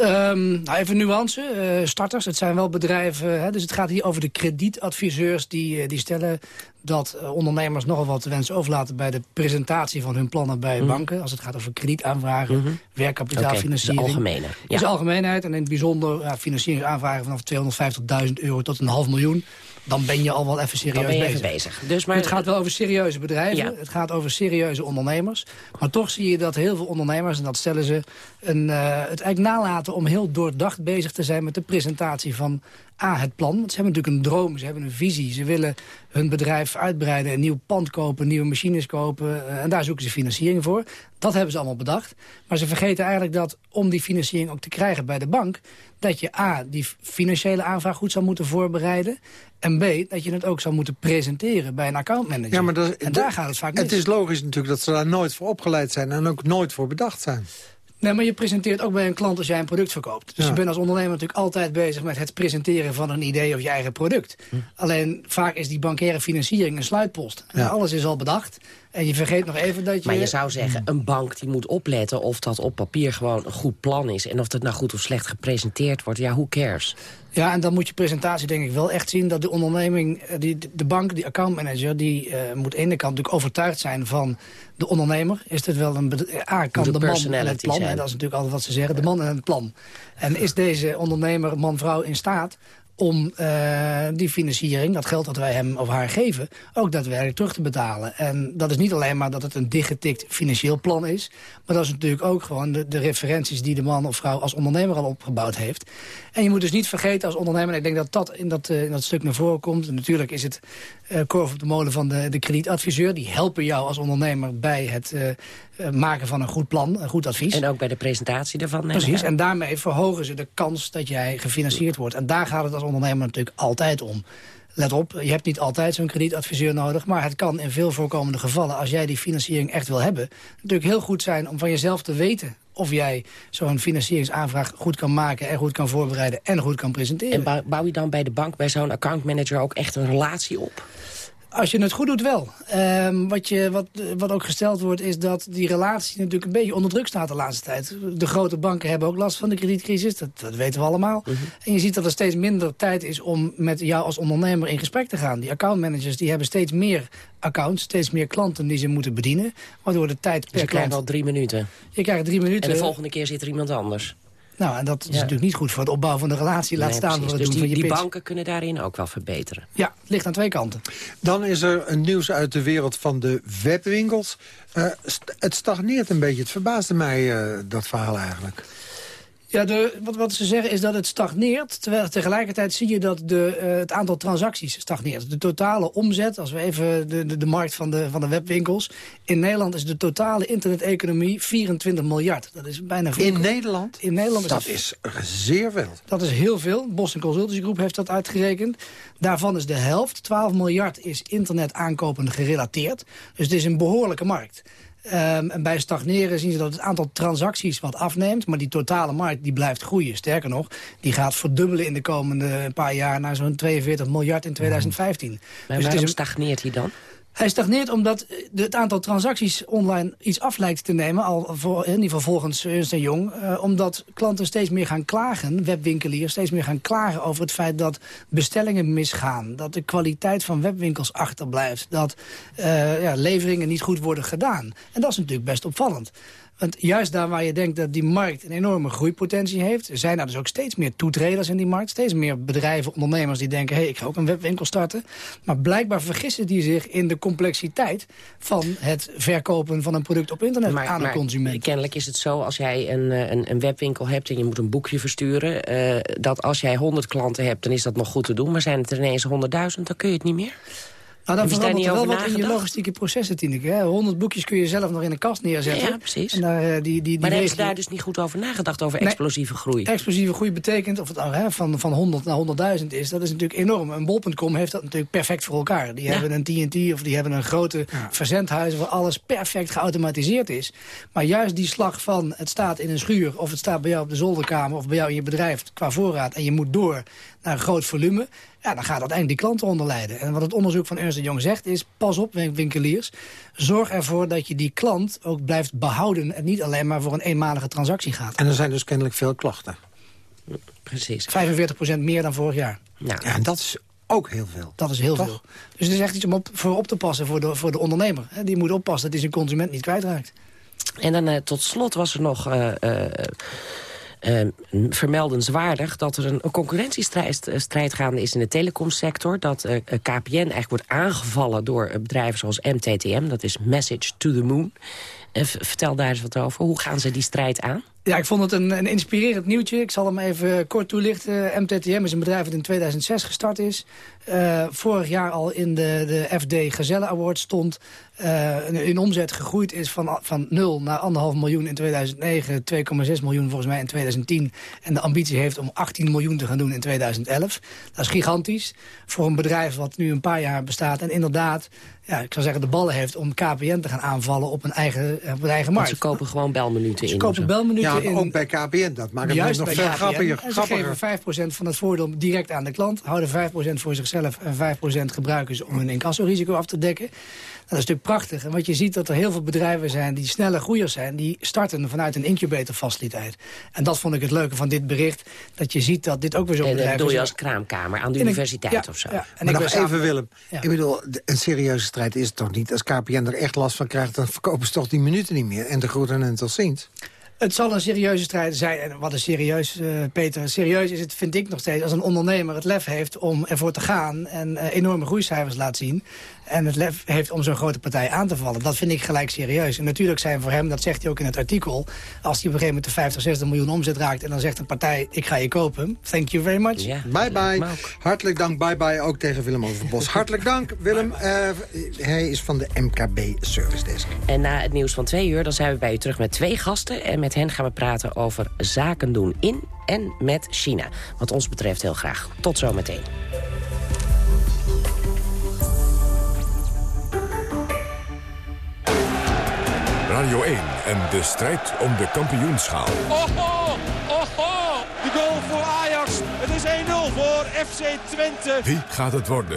Um, nou even nuance. Uh, starters, het zijn wel bedrijven. Hè, dus het gaat hier over de kredietadviseurs die, uh, die stellen dat uh, ondernemers nogal wat te wensen overlaten bij de presentatie van hun plannen bij Mhm. banken. Als het gaat over kredietaanvragen, Mhm. werkkapitaalfinanciering. Oké, de algemene, Dat is ja. de algemeenheid. En in het bijzonder ja, financieringsaanvragen vanaf 250.000 euro tot een half miljoen. Dan ben je al wel even serieus bezig. Dus maar, het gaat wel over serieuze bedrijven. Ja. Het gaat over serieuze ondernemers. Maar toch zie je dat heel veel ondernemers, en dat stellen ze... Een, eh, het eigenlijk nalaten om heel doordacht bezig te zijn... met de presentatie van A, het plan. Want ze hebben natuurlijk een droom, ze hebben een visie. Ze willen hun bedrijf uitbreiden, een nieuw pand kopen... nieuwe machines kopen. eh, en daar zoeken ze financiering voor. Dat hebben ze allemaal bedacht. Maar ze vergeten eigenlijk dat om die financiering ook te krijgen bij de bank... dat je A, die financiële aanvraag goed zou moeten voorbereiden... en B, dat je het ook zou moeten presenteren bij een accountmanager. Ja, maar dat, en daar gaat het vaak mis. Het is logisch natuurlijk dat ze daar nooit voor opgeleid zijn... en ook nooit voor bedacht zijn. Nee, maar je presenteert ook bij een klant als jij een product verkoopt. Dus Ja. je bent als ondernemer natuurlijk altijd bezig met het presenteren van een idee of je eigen product. Hm. Alleen vaak is die bankaire financiering een sluitpost. En Ja. alles is al bedacht. En je vergeet nog even dat je... Maar je zou zeggen, een bank die moet opletten of dat op papier gewoon een goed plan is. En of dat nou goed of slecht gepresenteerd wordt. Ja, who cares? Ja, en dan moet je presentatie denk ik wel echt zien dat de onderneming, eh, die, de bank, die accountmanager, die eh, moet aan de ene kant natuurlijk overtuigd zijn van de ondernemer. Is dit wel een eh, A, kan de man en het plan, en dat is natuurlijk altijd wat ze zeggen, de man en het plan. En is deze ondernemer, man, vrouw in staat om uh, die financiering, dat geld dat wij hem of haar geven... ook daadwerkelijk terug te betalen. En dat is niet alleen maar dat het een dichtgetikt financieel plan is... maar dat is natuurlijk ook gewoon de referenties die de man of vrouw als ondernemer al opgebouwd heeft. En je moet dus niet vergeten als ondernemer... en ik denk dat dat in dat, uh, in dat stuk naar voren komt... En natuurlijk is het uh, korf op de molen van de, de kredietadviseur. Die helpen jou als ondernemer bij het uh, maken van een goed plan, een goed advies. En ook bij de presentatie daarvan. Precies, en daarmee verhogen ze de kans dat jij gefinancierd wordt. En daar gaat het als ondernemer natuurlijk altijd om. Let op, je hebt niet altijd zo'n kredietadviseur nodig... maar het kan in veel voorkomende gevallen, als jij die financiering echt wil hebben... natuurlijk heel goed zijn om van jezelf te weten of jij zo'n financieringsaanvraag goed kan maken... en goed kan voorbereiden en goed kan presenteren. En bouw je dan bij de bank, bij zo'n accountmanager... ook echt een relatie op? Als je het goed doet, wel. Um, wat, je, wat, wat ook gesteld wordt, is dat die relatie natuurlijk een beetje onder druk staat de laatste tijd. De grote banken hebben ook last van de kredietcrisis, dat, dat weten we allemaal. -hmm. En je ziet dat er steeds minder tijd is om met jou als ondernemer in gesprek te gaan. Die accountmanagers die hebben steeds meer accounts, steeds meer klanten die ze moeten bedienen. Waardoor de tijd per dus je krijgt al drie minuten. Je krijgt drie minuten. En de volgende keer zit er iemand anders. Nou, en dat is ja. natuurlijk niet goed voor het opbouwen van de relatie. Laat nee, staan voor het dus doen die, van je die pitch. banken kunnen daarin ook wel verbeteren. Ja, het ligt aan twee kanten. Dan is er een nieuws uit de wereld van de webwinkels. Uh, st het stagneert een beetje. Het verbaasde mij, uh, dat verhaal eigenlijk. Ja, de, wat, wat ze zeggen is dat het stagneert. Terwijl tegelijkertijd zie je dat de, uh, het aantal transacties stagneert. De totale omzet, als we even de, de, de markt van de, van de webwinkels... in Nederland is de totale interneteconomie 24 miljard. Dat is bijna veel. In Nederland? In Nederland is dat, dat is zeer veel. Dat is heel veel. Boston Consultancy Group heeft dat uitgerekend. Daarvan is de helft, 12 miljard, is internet aankopen gerelateerd. Dus het is een behoorlijke markt. Um, en bij stagneren zien ze dat het aantal transacties wat afneemt. Maar die totale markt die blijft groeien. Sterker nog, die gaat verdubbelen in de komende paar jaar... naar zo'n 42 miljard in 2015. Maar dus waarom het is een... stagneert hij dan? Hij stagneert omdat het aantal transacties online iets af lijkt te nemen. Al voor, in ieder geval volgens Ernst Jong. Uh, omdat klanten steeds meer gaan klagen, webwinkeliers steeds meer gaan klagen over het feit dat bestellingen misgaan. Dat de kwaliteit van webwinkels achterblijft. Dat uh, ja, leveringen niet goed worden gedaan. En dat is natuurlijk best opvallend. Want juist daar waar je denkt dat die markt een enorme groeipotentie heeft... zijn er dus ook steeds meer toetreders in die markt. Steeds meer bedrijven, ondernemers die denken... hé, hey, ik ga ook een webwinkel starten. Maar blijkbaar vergissen die zich in de complexiteit... van het verkopen van een product op internet maar, aan maar een consument. Kennelijk is het zo, als jij een, een, een webwinkel hebt... en je moet een boekje versturen... Uh, dat als jij 100 klanten hebt, dan is dat nog goed te doen. Maar zijn het er ineens 100.000, dan kun je het niet meer? Nou, dan verandert niet er wel wat in je logistieke processen, Tineke. hè. 100 boekjes kun je zelf nog in een kast neerzetten. Ja, precies. En daar, eh, die, die, die maar daar is je- daar dus niet goed over nagedacht, over Nee. explosieve groei. Explosieve groei betekent, of het nou, hè, van, van 100 naar 100.000 is, dat is natuurlijk enorm. Een bol.com heeft dat natuurlijk perfect voor elkaar. Die Ja. hebben een TNT of die hebben een grote verzendhuis waar alles perfect geautomatiseerd is. Maar juist die slag van het staat in een schuur of het staat bij jou op de zolderkamer of bij jou in je bedrijf qua voorraad en je moet door naar een groot volume, ja, dan gaat uiteindelijk die klanten onder lijden. En wat het onderzoek van Ernst Jong zegt is, pas op win- winkeliers, zorg ervoor dat je die klant ook blijft behouden en niet alleen maar voor een eenmalige transactie gaat. En er zijn dus kennelijk veel klachten. Precies. 45% meer dan vorig jaar. Ja. en dat is ook heel veel. Dat is heel veel. Dus het is echt iets om op, voor op te passen voor de, voor de ondernemer. hè. Die moet oppassen dat hij zijn consument niet kwijtraakt. En dan eh, tot slot was er nog eh, eh, vermeldenswaardig... dat er een, concurrentiestrijd eh, strijd gaande is in de telecomsector. Dat eh, eh, KPN eigenlijk wordt aangevallen door bedrijven zoals MTTM. Dat is Message to the Moon. Eh, vertel daar eens wat over. Hoe gaan ze die strijd aan? Ja, ik vond het een, een inspirerend nieuwtje. Ik zal hem even kort toelichten. MTTM is een bedrijf dat in 2006 gestart is. Eh, vorig jaar al in de, de FD Gazelle Award stond. Eh, in omzet gegroeid is van, van 0 naar 1,5 miljoen in 2009. 2,6 miljoen volgens mij in 2010. En de ambitie heeft om 18 miljoen te gaan doen in 2011. Dat is gigantisch voor een bedrijf wat nu een paar jaar bestaat. En inderdaad, ja, ik zou zeggen, de ballen heeft om KPN te gaan aanvallen op een eigen, op een eigen Want markt. ze kopen gewoon belminuten Ze in. kopen belminuten Ja, in. ook bij KPN. Dat maakt het Juist nog veel grappiger. En ze grappiger. geven 5% van het voordeel direct aan de klant. Houden 5% voor zichzelf en 5% gebruiken ze om hun incassorisico af te dekken. Dat is natuurlijk prachtig. En wat je ziet dat er heel veel bedrijven zijn die snelle groeiers zijn. Die starten vanuit een incubatorfaciliteit. En dat vond ik het leuke van dit bericht. Dat je ziet dat dit ook weer zo'n En dat bedrijf bedoel je is. als kraamkamer aan de universiteit ja, of zo. ja. En Maar ik nog samen- even, Willem. Ja. Ik bedoel, een serieuze is het toch niet? Als KPN er echt last van krijgt, dan verkopen ze toch die minuten niet meer. En de groeten en tot ziens. Het zal een serieuze strijd zijn. En wat is serieus, uh, Peter? Serieus is het, vind ik nog steeds, als een ondernemer het lef heeft om ervoor te gaan... en uh, enorme groeicijfers laat zien en het lef heeft om zo'n grote partij aan te vallen. Dat vind ik gelijk serieus. En natuurlijk zijn voor hem, dat zegt hij ook in het artikel... als hij op een gegeven moment de 50, 60 miljoen omzet raakt... en dan zegt een partij, ik ga je kopen. Thank you very much. bye bye. Hartelijk dank, bye bye, ook tegen Willem Overbos. Hartelijk dank, Willem. Uh, hij is van de MKB Service Desk. En na het nieuws van twee uur, dan zijn we bij u terug met twee gasten. En met hen gaan we praten over zaken doen in en met China. Wat ons betreft heel graag. Tot zometeen. Radio 1 en de strijd om de kampioenschaal. Oho, oho, de goal voor Ajax. Het is 1-0 voor FC Twente. Wie gaat het worden?